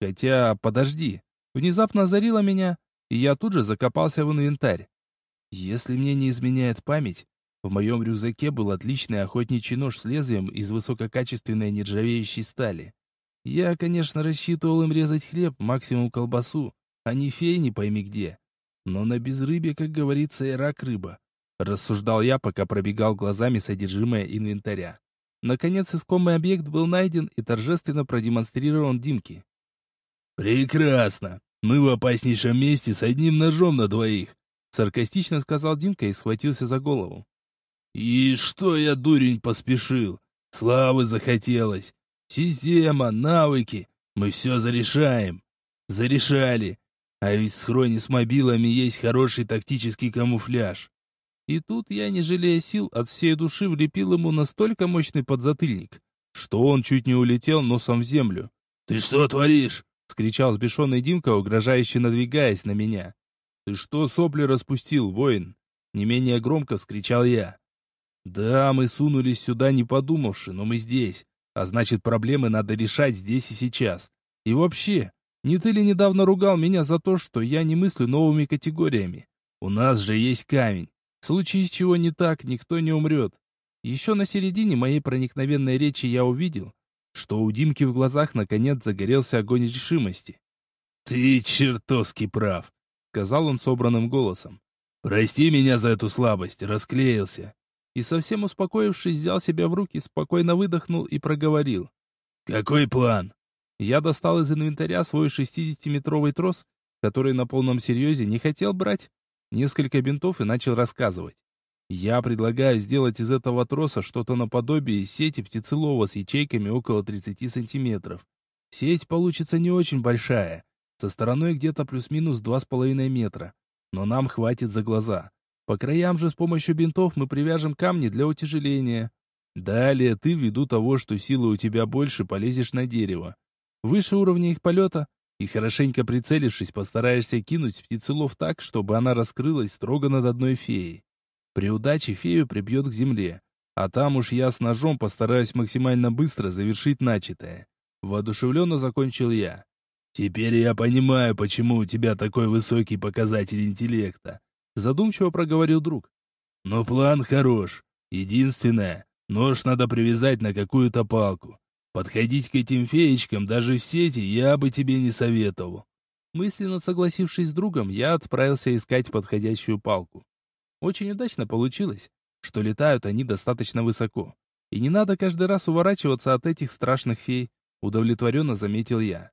Хотя, подожди. Внезапно озарило меня, и я тут же закопался в инвентарь. Если мне не изменяет память, в моем рюкзаке был отличный охотничий нож с лезвием из высококачественной нержавеющей стали. Я, конечно, рассчитывал им резать хлеб, максимум колбасу, а не фей не пойми где. Но на безрыбье, как говорится, и рак рыба. Рассуждал я, пока пробегал глазами содержимое инвентаря. Наконец, искомый объект был найден и торжественно продемонстрирован Димке. «Прекрасно! Мы в опаснейшем месте с одним ножом на двоих!» Саркастично сказал Димка и схватился за голову. «И что я, дурень, поспешил? Славы захотелось! Система, навыки. Мы все зарешаем. Зарешали. А ведь в схроне с мобилами есть хороший тактический камуфляж. И тут я, не жалея сил, от всей души влепил ему настолько мощный подзатыльник, что он чуть не улетел носом в землю. «Ты что творишь?» — скричал сбешенный Димка, угрожающе надвигаясь на меня. «Ты что сопли распустил, воин?» Не менее громко вскричал я. «Да, мы сунулись сюда, не подумавши, но мы здесь. А значит, проблемы надо решать здесь и сейчас. И вообще, не ты ли недавно ругал меня за то, что я не мыслю новыми категориями? У нас же есть камень. В случае с чего не так, никто не умрет. Еще на середине моей проникновенной речи я увидел, что у Димки в глазах наконец загорелся огонь решимости. «Ты чертовски прав», — сказал он собранным голосом. «Прости меня за эту слабость, расклеился и совсем успокоившись, взял себя в руки, спокойно выдохнул и проговорил. «Какой план?» Я достал из инвентаря свой 60-метровый трос, который на полном серьезе не хотел брать, несколько бинтов и начал рассказывать. Я предлагаю сделать из этого троса что-то наподобие сети птицелова с ячейками около 30 сантиметров. Сеть получится не очень большая, со стороной где-то плюс-минус 2,5 метра, но нам хватит за глаза. По краям же с помощью бинтов мы привяжем камни для утяжеления. Далее ты, ввиду того, что силы у тебя больше, полезешь на дерево. Выше уровня их полета, и хорошенько прицелившись, постараешься кинуть птицелов так, чтобы она раскрылась строго над одной феей. При удаче фею прибьет к земле, а там уж я с ножом постараюсь максимально быстро завершить начатое. Воодушевленно закончил я. «Теперь я понимаю, почему у тебя такой высокий показатель интеллекта», задумчиво проговорил друг. «Но план хорош. Единственное, нож надо привязать на какую-то палку. Подходить к этим феечкам даже в сети я бы тебе не советовал». Мысленно согласившись с другом, я отправился искать подходящую палку. Очень удачно получилось, что летают они достаточно высоко. И не надо каждый раз уворачиваться от этих страшных фей, удовлетворенно заметил я.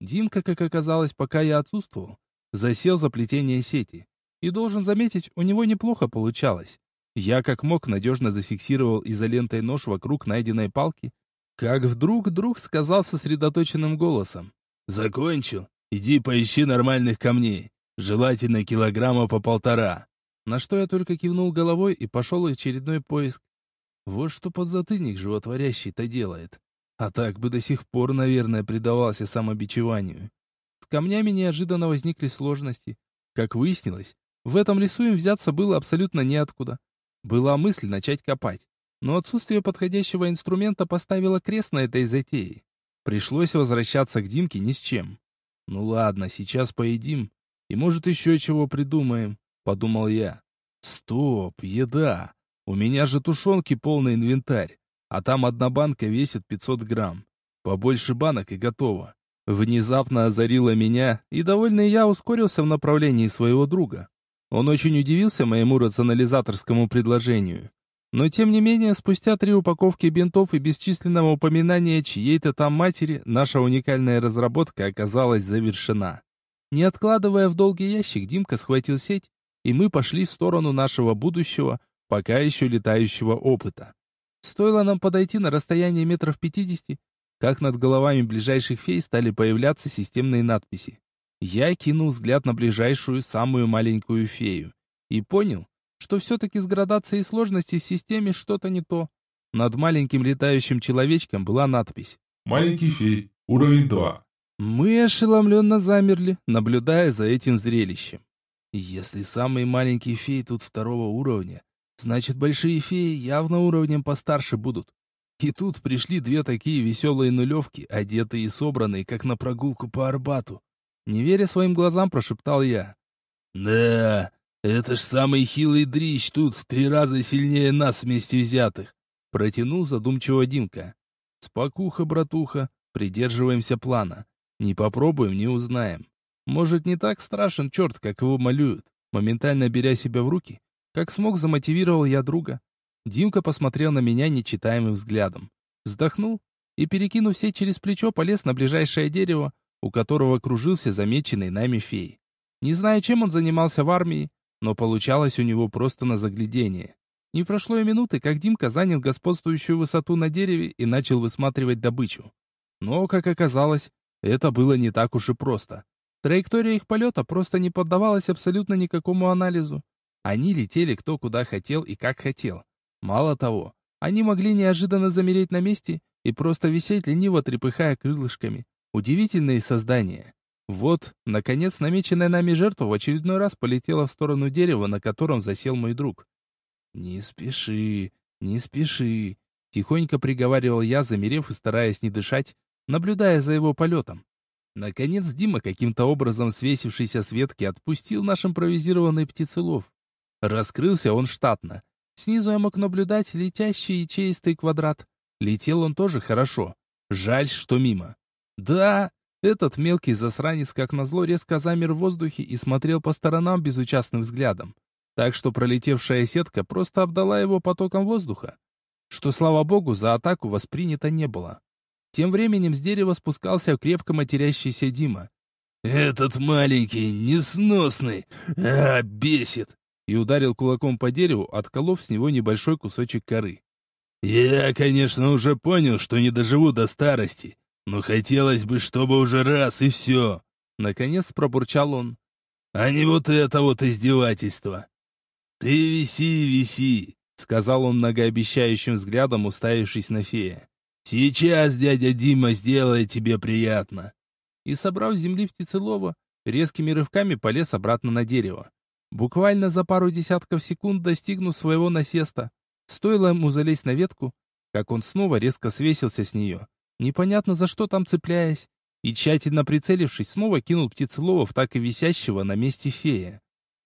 Димка, как оказалось, пока я отсутствовал, засел за плетение сети. И должен заметить, у него неплохо получалось. Я как мог надежно зафиксировал изолентой нож вокруг найденной палки, как вдруг друг сказал сосредоточенным голосом. «Закончил. Иди поищи нормальных камней. Желательно килограмма по полтора. На что я только кивнул головой и пошел очередной поиск. Вот что подзатыльник животворящий-то делает. А так бы до сих пор, наверное, предавался самобичеванию. С камнями неожиданно возникли сложности. Как выяснилось, в этом лесу им взяться было абсолютно неоткуда. Была мысль начать копать, но отсутствие подходящего инструмента поставило крест на этой затее. Пришлось возвращаться к Димке ни с чем. Ну ладно, сейчас поедим, и может еще чего придумаем подумал я. Стоп, еда. У меня же тушенки полный инвентарь, а там одна банка весит 500 грамм. Побольше банок и готово. Внезапно озарило меня, и довольный я ускорился в направлении своего друга. Он очень удивился моему рационализаторскому предложению. Но тем не менее, спустя три упаковки бинтов и бесчисленного упоминания чьей-то там матери, наша уникальная разработка оказалась завершена. Не откладывая в долгий ящик, Димка схватил сеть и мы пошли в сторону нашего будущего, пока еще летающего опыта. Стоило нам подойти на расстояние метров пятидесяти, как над головами ближайших фей стали появляться системные надписи. Я кинул взгляд на ближайшую, самую маленькую фею и понял, что все-таки с градацией сложности в системе что-то не то. Над маленьким летающим человечком была надпись «Маленький фей, уровень 2». Мы ошеломленно замерли, наблюдая за этим зрелищем. Если самые маленькие феи тут второго уровня, значит большие феи явно уровнем постарше будут. И тут пришли две такие веселые нулевки, одетые и собранные, как на прогулку по Арбату. Не веря своим глазам, прошептал я. «Да, это ж самый хилый дрищ тут в три раза сильнее нас вместе взятых!» Протянул задумчиво Димка. «Спокуха, братуха, придерживаемся плана. Не попробуем, не узнаем. Может, не так страшен черт, как его малюют. Моментально беря себя в руки, как смог, замотивировал я друга. Димка посмотрел на меня нечитаемым взглядом. Вздохнул и, перекинув сеть через плечо, полез на ближайшее дерево, у которого кружился замеченный нами фей. Не знаю, чем он занимался в армии, но получалось у него просто на заглядение. Не прошло и минуты, как Димка занял господствующую высоту на дереве и начал высматривать добычу. Но, как оказалось, это было не так уж и просто. Траектория их полета просто не поддавалась абсолютно никакому анализу. Они летели кто куда хотел и как хотел. Мало того, они могли неожиданно замереть на месте и просто висеть лениво трепыхая крылышками. Удивительные создания. Вот, наконец, намеченная нами жертва в очередной раз полетела в сторону дерева, на котором засел мой друг. «Не спеши, не спеши», — тихонько приговаривал я, замерев и стараясь не дышать, наблюдая за его полетом. Наконец Дима, каким-то образом свесившийся с ветки, отпустил наш импровизированный птицелов. Раскрылся он штатно. Снизу я мог наблюдать летящий ячеистый квадрат. Летел он тоже хорошо. Жаль, что мимо. Да, этот мелкий засранец, как назло, резко замер в воздухе и смотрел по сторонам безучастным взглядом. Так что пролетевшая сетка просто обдала его потоком воздуха. Что, слава богу, за атаку воспринято не было. Тем временем с дерева спускался крепко матерящийся Дима. «Этот маленький, несносный, а, бесит!» И ударил кулаком по дереву, отколов с него небольшой кусочек коры. «Я, конечно, уже понял, что не доживу до старости, но хотелось бы, чтобы уже раз и все!» Наконец пробурчал он. «А не вот это вот издевательство!» «Ты виси, виси!» — сказал он многообещающим взглядом, уставившись на фея. «Сейчас дядя Дима сделает тебе приятно!» И, собрав с земли птицелова, резкими рывками полез обратно на дерево. Буквально за пару десятков секунд достигнув своего насеста, стоило ему залезть на ветку, как он снова резко свесился с нее, непонятно за что там цепляясь, и, тщательно прицелившись, снова кинул птицелова так и висящего на месте фея.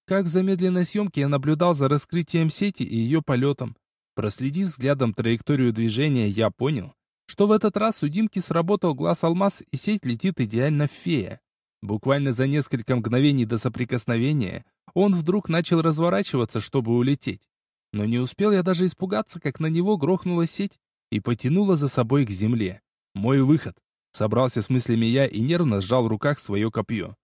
Как в замедленной съемке я наблюдал за раскрытием сети и ее полетом. Проследив взглядом траекторию движения, я понял, что в этот раз у Димки сработал глаз-алмаз и сеть летит идеально в фея. Буквально за несколько мгновений до соприкосновения он вдруг начал разворачиваться, чтобы улететь. Но не успел я даже испугаться, как на него грохнула сеть и потянула за собой к земле. Мой выход. Собрался с мыслями я и нервно сжал в руках свое копье.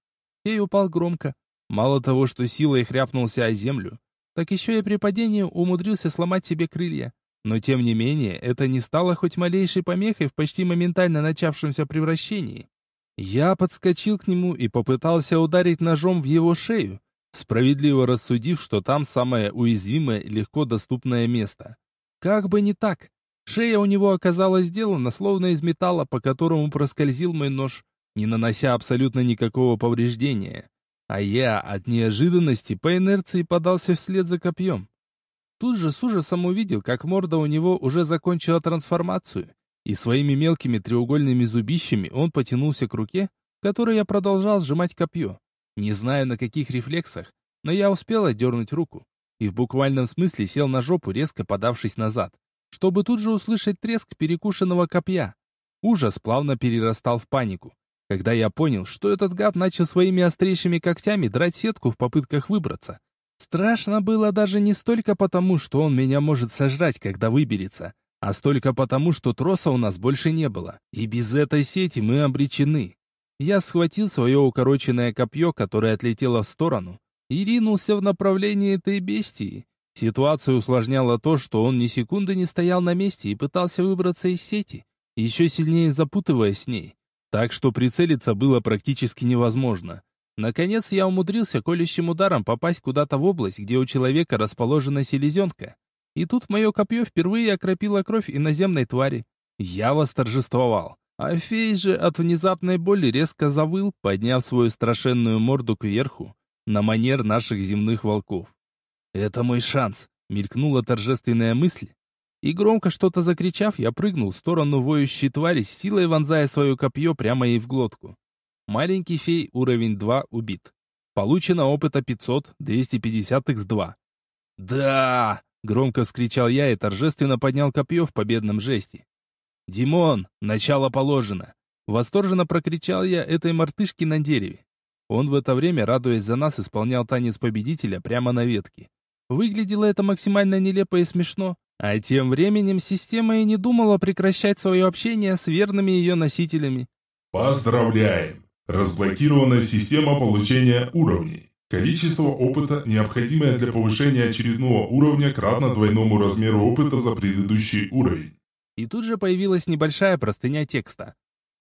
Фей упал громко. Мало того, что силой хряпнулся о землю, так еще и при падении умудрился сломать себе крылья. Но тем не менее, это не стало хоть малейшей помехой в почти моментально начавшемся превращении. Я подскочил к нему и попытался ударить ножом в его шею, справедливо рассудив, что там самое уязвимое и легко доступное место. Как бы не так. Шея у него оказалась сделана словно из металла, по которому проскользил мой нож, не нанося абсолютно никакого повреждения. А я от неожиданности по инерции подался вслед за копьем. Тут же с ужасом увидел, как морда у него уже закончила трансформацию, и своими мелкими треугольными зубищами он потянулся к руке, которой я продолжал сжимать копье. Не знаю на каких рефлексах, но я успел отдернуть руку и в буквальном смысле сел на жопу, резко подавшись назад, чтобы тут же услышать треск перекушенного копья. Ужас плавно перерастал в панику, когда я понял, что этот гад начал своими острейшими когтями драть сетку в попытках выбраться. Страшно было даже не столько потому, что он меня может сожрать, когда выберется, а столько потому, что троса у нас больше не было, и без этой сети мы обречены. Я схватил свое укороченное копье, которое отлетело в сторону, и ринулся в направлении этой бестии. Ситуацию усложняло то, что он ни секунды не стоял на месте и пытался выбраться из сети, еще сильнее запутываясь с ней, так что прицелиться было практически невозможно. Наконец я умудрился колющим ударом попасть куда-то в область, где у человека расположена селезенка. И тут мое копье впервые окропило кровь иноземной твари. Я восторжествовал. А фей же от внезапной боли резко завыл, подняв свою страшенную морду кверху, на манер наших земных волков. «Это мой шанс!» — мелькнула торжественная мысль. И громко что-то закричав, я прыгнул в сторону воющей твари, с силой вонзая свое копье прямо ей в глотку. Маленький фей, уровень 2, убит. Получено опыта 500, 250 x2. «Да!» — громко вскричал я и торжественно поднял копье в победном жесте. «Димон, начало положено!» Восторженно прокричал я этой мартышке на дереве. Он в это время, радуясь за нас, исполнял танец победителя прямо на ветке. Выглядело это максимально нелепо и смешно, а тем временем система и не думала прекращать свое общение с верными ее носителями. Поздравляем! Разблокирована система получения уровней. Количество опыта, необходимое для повышения очередного уровня, кратно двойному размеру опыта за предыдущий уровень. И тут же появилась небольшая простыня текста.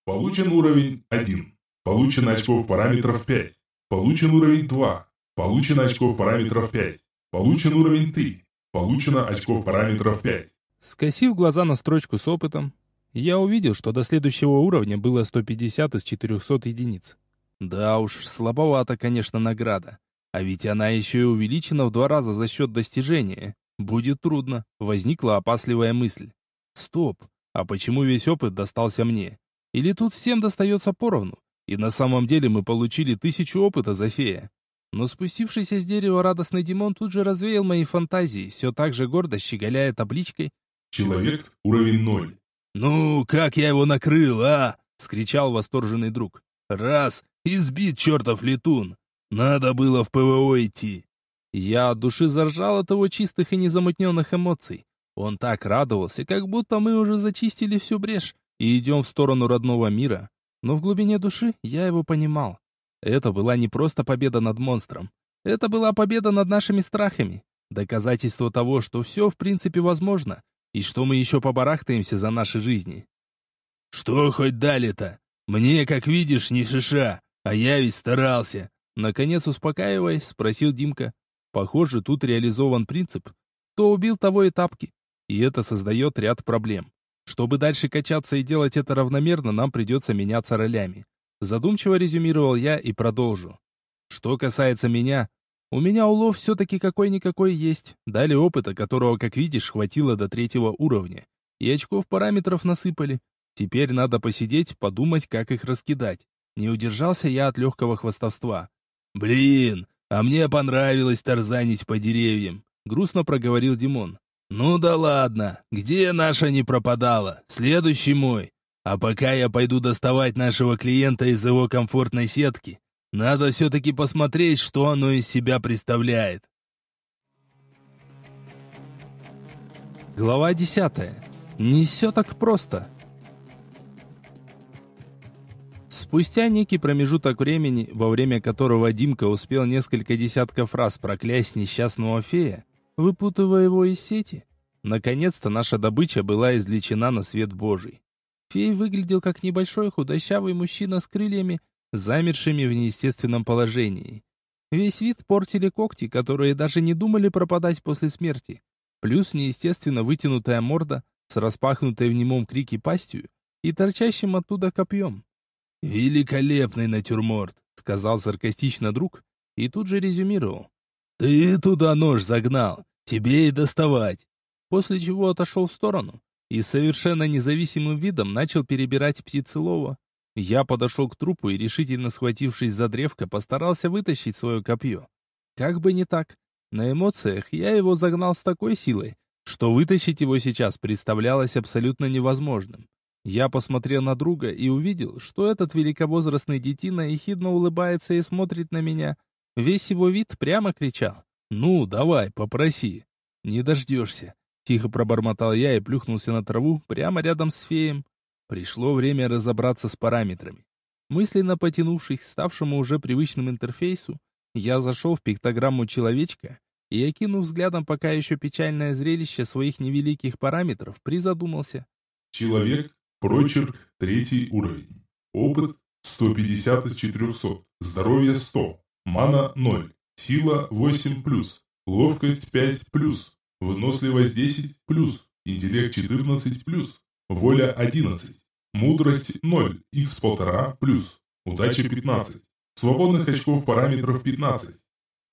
Получен уровень 1. Получено очков параметров 5. Получен уровень 2. Получено очков параметров 5. Получен уровень 3. Получено очков параметров 5. Скосив глаза на строчку с опытом, я увидел, что до следующего уровня было 150 из 400 единиц. Да уж, слабовато, конечно, награда. А ведь она еще и увеличена в два раза за счет достижения. Будет трудно, возникла опасливая мысль. Стоп, а почему весь опыт достался мне? Или тут всем достается поровну? И на самом деле мы получили тысячу опыта за фея. Но спустившийся с дерева радостный Димон тут же развеял мои фантазии, все так же гордо щеголяя табличкой «Человек, уровень ноль». «Ну, как я его накрыл, а?» — скричал восторженный друг. «Раз, избит чертов летун! Надо было в ПВО идти!» Я от души заржал от его чистых и незамутненных эмоций. Он так радовался, как будто мы уже зачистили всю брешь, и идем в сторону родного мира, но в глубине души я его понимал. Это была не просто победа над монстром. Это была победа над нашими страхами. Доказательство того, что все в принципе возможно, и что мы еще побарахтаемся за наши жизни. «Что хоть дали-то? Мне, как видишь, не шиша, а я ведь старался!» Наконец, успокаиваясь, спросил Димка. Похоже, тут реализован принцип «кто убил, того и тапки». И это создает ряд проблем. Чтобы дальше качаться и делать это равномерно, нам придется меняться ролями. Задумчиво резюмировал я и продолжу. Что касается меня, у меня улов все-таки какой-никакой есть. Дали опыта, которого, как видишь, хватило до третьего уровня. И очков параметров насыпали. Теперь надо посидеть, подумать, как их раскидать. Не удержался я от легкого хвастовства. «Блин, а мне понравилось тарзанить по деревьям», — грустно проговорил Димон. «Ну да ладно, где наша не пропадала? Следующий мой. А пока я пойду доставать нашего клиента из его комфортной сетки, надо все-таки посмотреть, что оно из себя представляет. Глава десятая. Не все так просто. Спустя некий промежуток времени, во время которого Димка успел несколько десятков раз проклясть несчастного фея, выпутывая его из сети, наконец-то наша добыча была извлечена на свет Божий. Фей выглядел как небольшой худощавый мужчина с крыльями, замершими в неестественном положении. Весь вид портили когти, которые даже не думали пропадать после смерти. Плюс неестественно вытянутая морда с распахнутой в немом крике пастью и торчащим оттуда копьем. «Великолепный натюрморт», — сказал саркастично друг и тут же резюмировал. «Ты туда нож загнал, тебе и доставать». После чего отошел в сторону и совершенно независимым видом начал перебирать птицелова, я подошел к трупу и, решительно схватившись за древко, постарался вытащить свое копье. Как бы не так. На эмоциях я его загнал с такой силой, что вытащить его сейчас представлялось абсолютно невозможным. Я посмотрел на друга и увидел, что этот великовозрастный детина ехидно улыбается и смотрит на меня. Весь его вид прямо кричал. «Ну, давай, попроси». «Не дождешься», — тихо пробормотал я и плюхнулся на траву прямо рядом с феем. Пришло время разобраться с параметрами. Мысленно потянувшись к ставшему уже привычным интерфейсу, я зашел в пиктограмму человечка и, окинув взглядом пока еще печальное зрелище своих невеликих параметров, призадумался. Человек, прочерк, третий уровень. Опыт 150 из 400, здоровье 100, мана 0, сила 8+, ловкость 5+, выносливость 10+, интеллект 14+, воля 11, Мудрость 0, x 1,5 плюс. Удача 15. Свободных очков параметров 15.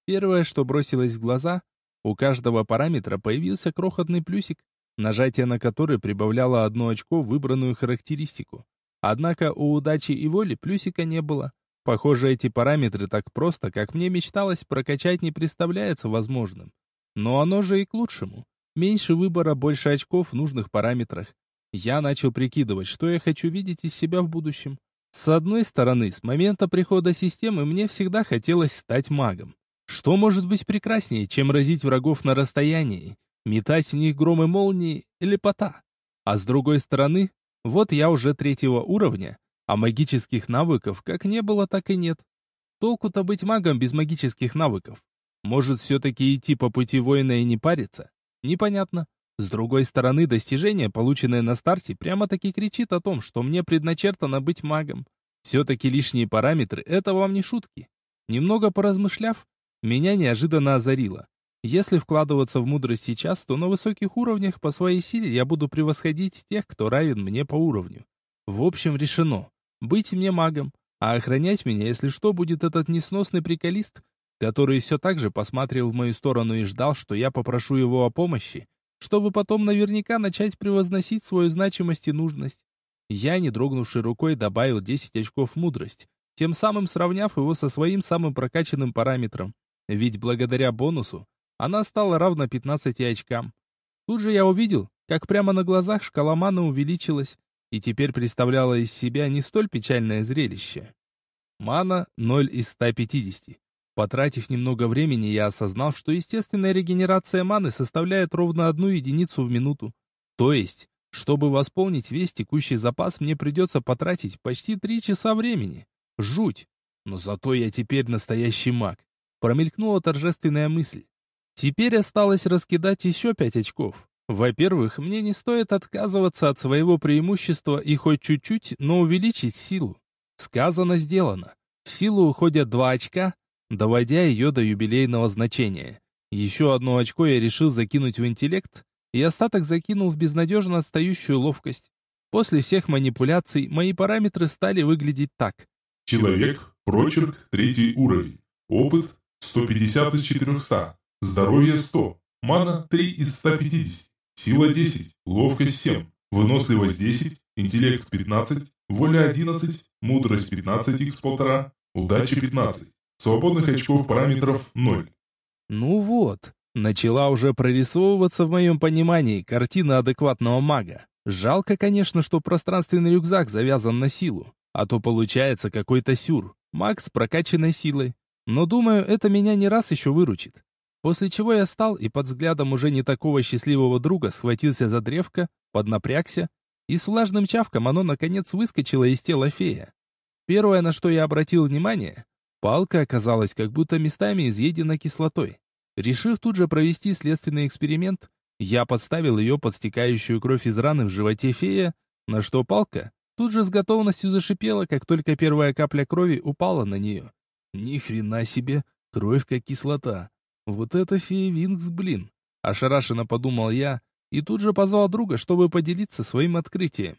Первое, что бросилось в глаза, у каждого параметра появился крохотный плюсик, нажатие на который прибавляло одно очко в выбранную характеристику. Однако у удачи и воли плюсика не было. Похоже, эти параметры так просто, как мне мечталось, прокачать не представляется возможным. Но оно же и к лучшему. Меньше выбора, больше очков в нужных параметрах. Я начал прикидывать, что я хочу видеть из себя в будущем. С одной стороны, с момента прихода системы мне всегда хотелось стать магом. Что может быть прекраснее, чем разить врагов на расстоянии, метать в них громы молнии или пота? А с другой стороны, вот я уже третьего уровня, а магических навыков как не было, так и нет. Толку-то быть магом без магических навыков. Может, все-таки идти по пути воина и не париться? Непонятно. С другой стороны, достижение, полученное на старте, прямо-таки кричит о том, что мне предначертано быть магом. Все-таки лишние параметры — это вам не шутки. Немного поразмышляв, меня неожиданно озарило. Если вкладываться в мудрость сейчас, то на высоких уровнях по своей силе я буду превосходить тех, кто равен мне по уровню. В общем, решено. Быть мне магом, а охранять меня, если что, будет этот несносный приколист, который все так же посмотрел в мою сторону и ждал, что я попрошу его о помощи, чтобы потом наверняка начать превозносить свою значимость и нужность. Я, не дрогнувшей рукой, добавил 10 очков мудрость, тем самым сравняв его со своим самым прокачанным параметром. Ведь благодаря бонусу она стала равна 15 очкам. Тут же я увидел, как прямо на глазах шкала маны увеличилась, и теперь представляла из себя не столь печальное зрелище. Мана 0 из 150. Потратив немного времени, я осознал, что естественная регенерация маны составляет ровно одну единицу в минуту. То есть, Чтобы восполнить весь текущий запас, мне придется потратить почти три часа времени. Жуть! Но зато я теперь настоящий маг. Промелькнула торжественная мысль. Теперь осталось раскидать еще пять очков. Во-первых, мне не стоит отказываться от своего преимущества и хоть чуть-чуть, но увеличить силу. Сказано, сделано. В силу уходят два очка, доводя ее до юбилейного значения. Еще одно очко я решил закинуть в интеллект, и остаток закинул в безнадежно отстающую ловкость. После всех манипуляций мои параметры стали выглядеть так. Человек, прочерк, третий уровень. Опыт 150 из 400. Здоровье 100. Мана 3 из 150. Сила 10. Ловкость 7. Выносливость 10. Интеллект 15. Воля 11. Мудрость 15 x 1,5. Удача 15. Свободных очков параметров 0. Ну вот, начала уже прорисовываться в моем понимании картина адекватного мага. Жалко, конечно, что пространственный рюкзак завязан на силу, а то получается какой-то сюр. Маг с прокачанной силой. Но думаю, это меня не раз еще выручит. После чего я встал и под взглядом уже не такого счастливого друга схватился за древко, поднапрягся, и с влажным чавком оно наконец выскочило из тела фея. Первое, на что я обратил внимание, палка оказалась как будто местами изъедена кислотой. Решив тут же провести следственный эксперимент, я подставил ее под стекающую кровь из раны в животе фея, на что палка тут же с готовностью зашипела, как только первая капля крови упала на нее. Ни хрена себе, кровь как кислота. Вот это фея Винкс, блин. Ошарашенно подумал я и тут же позвал друга, чтобы поделиться своим открытием.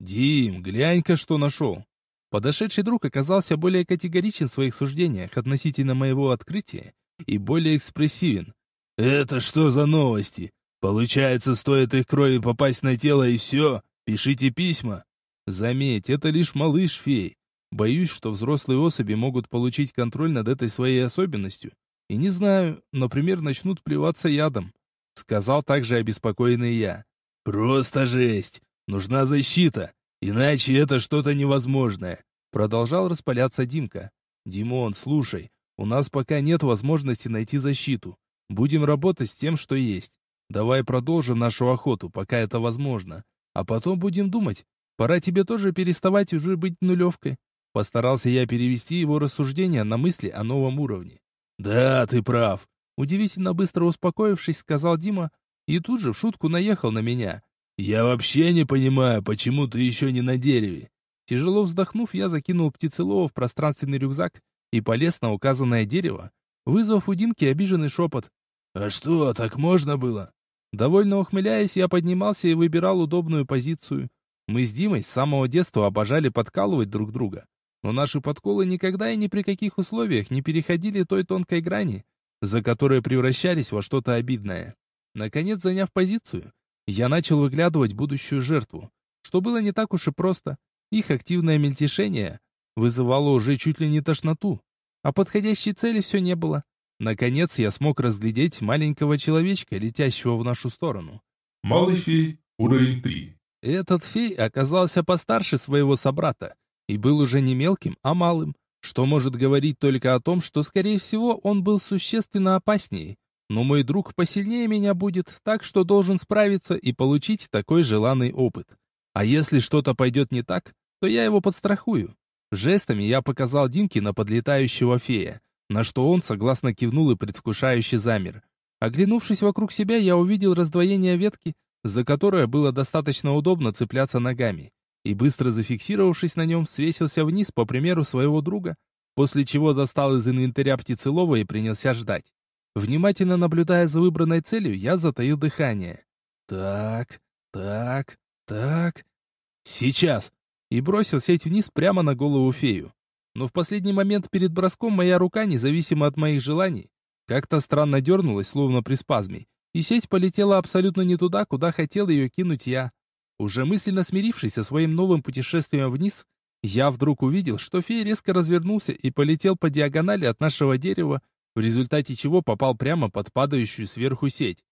«Дим, глянь-ка, что нашел!» Подошедший друг оказался более категоричен в своих суждениях относительно моего открытия и более экспрессивен. «Это что за новости? Получается, стоит их крови попасть на тело и все? Пишите письма!» «Заметь, это лишь малыш-фей. Боюсь, что взрослые особи могут получить контроль над этой своей особенностью и не знаю, например, начнут плеваться ядом. Сказал также обеспокоенный я. Просто жесть. Нужна защита. Иначе это что-то невозможное. Продолжал распаляться Димка. Димон, слушай, у нас пока нет возможности найти защиту. Будем работать с тем, что есть. Давай продолжим нашу охоту, пока это возможно. А потом будем думать. Пора тебе тоже переставать уже быть нулевкой. Постарался я перевести его рассуждения на мысли о новом уровне. «Да, ты прав», — удивительно быстро успокоившись, сказал Дима, и тут же в шутку наехал на меня. «Я вообще не понимаю, почему ты еще не на дереве». Тяжело вздохнув, я закинул птицелова в пространственный рюкзак и полез на указанное дерево, вызвав у Димки обиженный шепот. «А что, так можно было?» Довольно ухмыляясь, я поднимался и выбирал удобную позицию. Мы с Димой с самого детства обожали подкалывать друг друга. Но наши подколы никогда и ни при каких условиях не переходили той тонкой грани, за которой превращались во что-то обидное. Наконец, заняв позицию, я начал выглядывать будущую жертву, что было не так уж и просто. Их активное мельтешение вызывало уже чуть ли не тошноту, а подходящей цели все не было. Наконец я смог разглядеть маленького человечка, летящего в нашу сторону. Малый фей, уровень 3. Этот фей оказался постарше своего собрата, и был уже не мелким, а малым, что может говорить только о том, что, скорее всего, он был существенно опаснее. Но мой друг посильнее меня будет, так что должен справиться и получить такой желанный опыт. А если что-то пойдет не так, то я его подстрахую. Жестами я показал Димке на подлетающего фея, на что он согласно кивнул и предвкушающе замер. Оглянувшись вокруг себя, я увидел раздвоение ветки, за которое было достаточно удобно цепляться ногами и, быстро зафиксировавшись на нем, свесился вниз по примеру своего друга, после чего достал из инвентаря птицелова и принялся ждать. Внимательно наблюдая за выбранной целью, я затаил дыхание. Так, так, так. Сейчас! И бросил сеть вниз прямо на голову фею. Но в последний момент перед броском моя рука, независимо от моих желаний, как-то странно дернулась, словно при спазме, и сеть полетела абсолютно не туда, куда хотел ее кинуть я. Уже мысленно смирившись со своим новым путешествием вниз, я вдруг увидел, что фей резко развернулся и полетел по диагонали от нашего дерева, в результате чего попал прямо под падающую сверху сеть.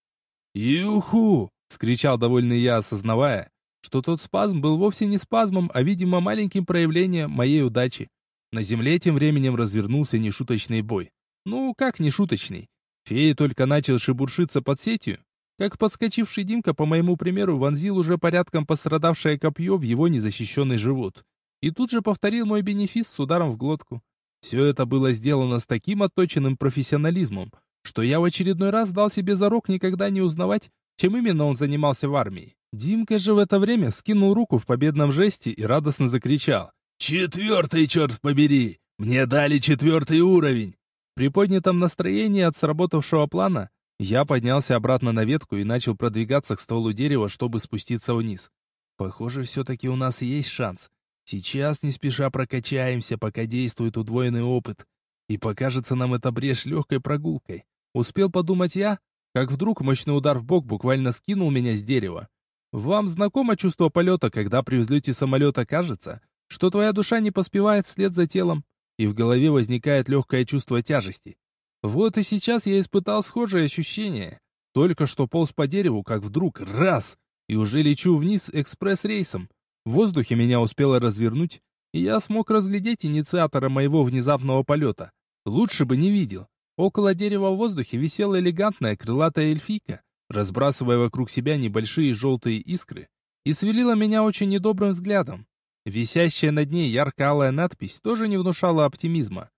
«Юху!» — скричал довольный я, осознавая, что тот спазм был вовсе не спазмом, а, видимо, маленьким проявлением моей удачи. На земле тем временем развернулся нешуточный бой. Ну, как нешуточный? Фея только начал шебуршиться под сетью, как подскочивший Димка, по моему примеру, вонзил уже порядком пострадавшее копье в его незащищенный живот. И тут же повторил мой бенефис с ударом в глотку. Все это было сделано с таким отточенным профессионализмом, что я в очередной раз дал себе зарок никогда не узнавать, чем именно он занимался в армии. Димка же в это время скинул руку в победном жесте и радостно закричал. «Четвертый, черт побери! Мне дали четвертый уровень!» При поднятом настроении от сработавшего плана я поднялся обратно на ветку и начал продвигаться к стволу дерева, чтобы спуститься вниз. Похоже, все-таки у нас есть шанс. Сейчас не спеша прокачаемся, пока действует удвоенный опыт. И покажется нам эта брешь легкой прогулкой. Успел подумать я, как вдруг мощный удар в бок буквально скинул меня с дерева. Вам знакомо чувство полета, когда при взлете самолета кажется, что твоя душа не поспевает вслед за телом, и в голове возникает легкое чувство тяжести. Вот и сейчас я испытал схожее ощущение. Только что полз по дереву, как вдруг раз, и уже лечу вниз экспресс-рейсом. В воздухе меня успело развернуть, и я смог разглядеть инициатора моего внезапного полета. Лучше бы не видел. Около дерева в воздухе висела элегантная крылатая эльфийка, разбрасывая вокруг себя небольшие желтые искры, и свелила меня очень недобрым взглядом. Висящая над ней ярко-алая надпись тоже не внушала оптимизма.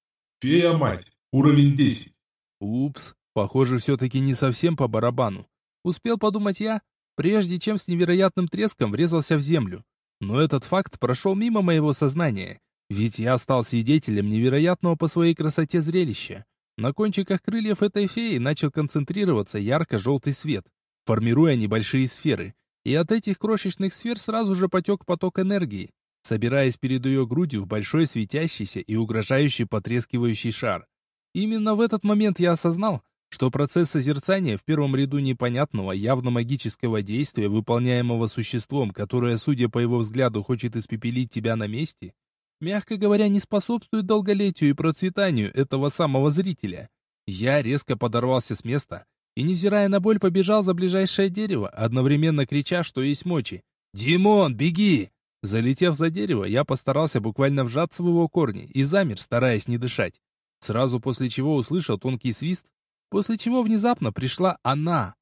«Фея-мать, уровень 10». Упс, похоже, все-таки не совсем по барабану. Успел подумать я, прежде чем с невероятным треском врезался в землю. Но этот факт прошел мимо моего сознания, ведь я стал свидетелем невероятного по своей красоте зрелища. На кончиках крыльев этой феи начал концентрироваться ярко-желтый свет, формируя небольшие сферы. И от этих крошечных сфер сразу же потек поток энергии, собираясь перед ее грудью в большой светящийся и угрожающий потрескивающий шар. Именно в этот момент я осознал, что процесс созерцания в первом ряду непонятного, явно магического действия, выполняемого существом, которое, судя по его взгляду, хочет испепелить тебя на месте, мягко говоря, не способствует долголетию и процветанию этого самого зрителя. Я резко подорвался с места и, невзирая на боль, побежал за ближайшее дерево, одновременно крича, что есть мочи. «Димон, беги!» Залетев за дерево, я постарался буквально вжаться в его корни и замер, стараясь не дышать. Сразу после чего услышал тонкий свист, после чего внезапно пришла она.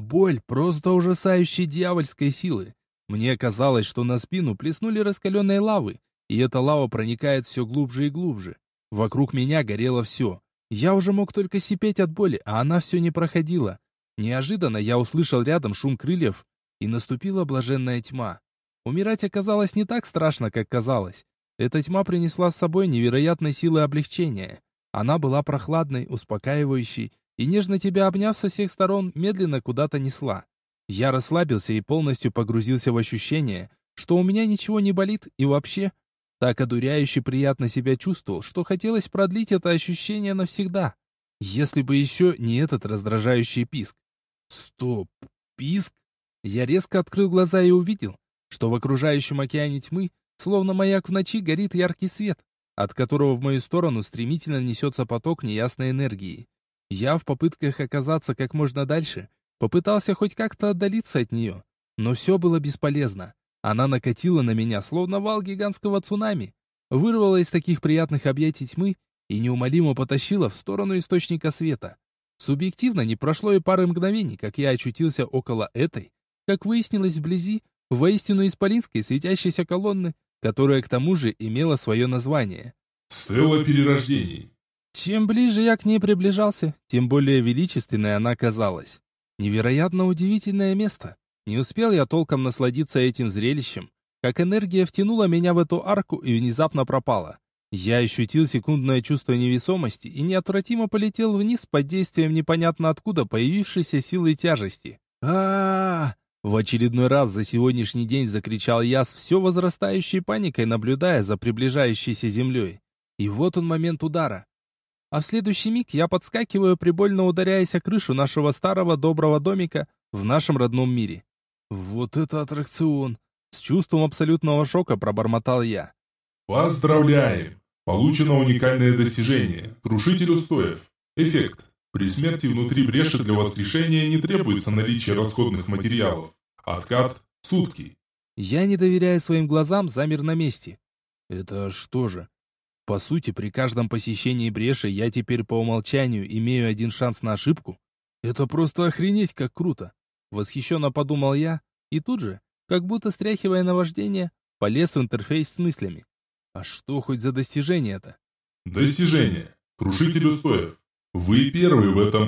Боль просто ужасающей дьявольской силы. Мне казалось, что на спину плеснули раскаленной лавы, и эта лава проникает все глубже и глубже. Вокруг меня горело все. Я уже мог только сипеть от боли, а она все не проходила. Неожиданно я услышал рядом шум крыльев, и наступила блаженная тьма. Умирать оказалось не так страшно, как казалось. Эта тьма принесла с собой невероятной силы облегчения. Она была прохладной, успокаивающей, и нежно тебя обняв со всех сторон, медленно куда-то несла. Я расслабился и полностью погрузился в ощущение, что у меня ничего не болит и вообще так одуряюще приятно себя чувствовал, что хотелось продлить это ощущение навсегда. Если бы еще не этот раздражающий писк. Стоп, писк? Я резко открыл глаза и увидел, что в окружающем океане тьмы, словно маяк в ночи, горит яркий свет от которого в мою сторону стремительно несется поток неясной энергии. Я в попытках оказаться как можно дальше попытался хоть как-то отдалиться от нее, но все было бесполезно. Она накатила на меня, словно вал гигантского цунами, вырвала из таких приятных объятий тьмы и неумолимо потащила в сторону источника света. Субъективно не прошло и пары мгновений, как я очутился около этой, как выяснилось вблизи, воистину исполинской светящейся колонны, которая к тому же имела свое название. Стелла перерождений. Чем ближе я к ней приближался, тем более величественной она казалась. Невероятно удивительное место. Не успел я толком насладиться этим зрелищем, как энергия втянула меня в эту арку и внезапно пропала. Я ощутил секундное чувство невесомости и неотвратимо полетел вниз под действием непонятно откуда появившейся силы тяжести. а а, -а! В очередной раз за сегодняшний день закричал я с все возрастающей паникой, наблюдая за приближающейся землей. И вот он момент удара. А в следующий миг я подскакиваю, прибольно ударяясь о крышу нашего старого доброго домика в нашем родном мире. Вот это аттракцион! С чувством абсолютного шока пробормотал я. Поздравляем! Получено уникальное достижение. Крушитель устоев. Эффект. При смерти внутри бреши для воскрешения не требуется наличие расходных материалов. Откат – сутки. Я, не доверяя своим глазам, замер на месте. Это что же? По сути, при каждом посещении бреши я теперь по умолчанию имею один шанс на ошибку? Это просто охренеть как круто. Восхищенно подумал я, и тут же, как будто стряхивая наваждение, полез в интерфейс с мыслями. А что хоть за достижение-то? Достижение. Крушитель устоев. Вы первый в этом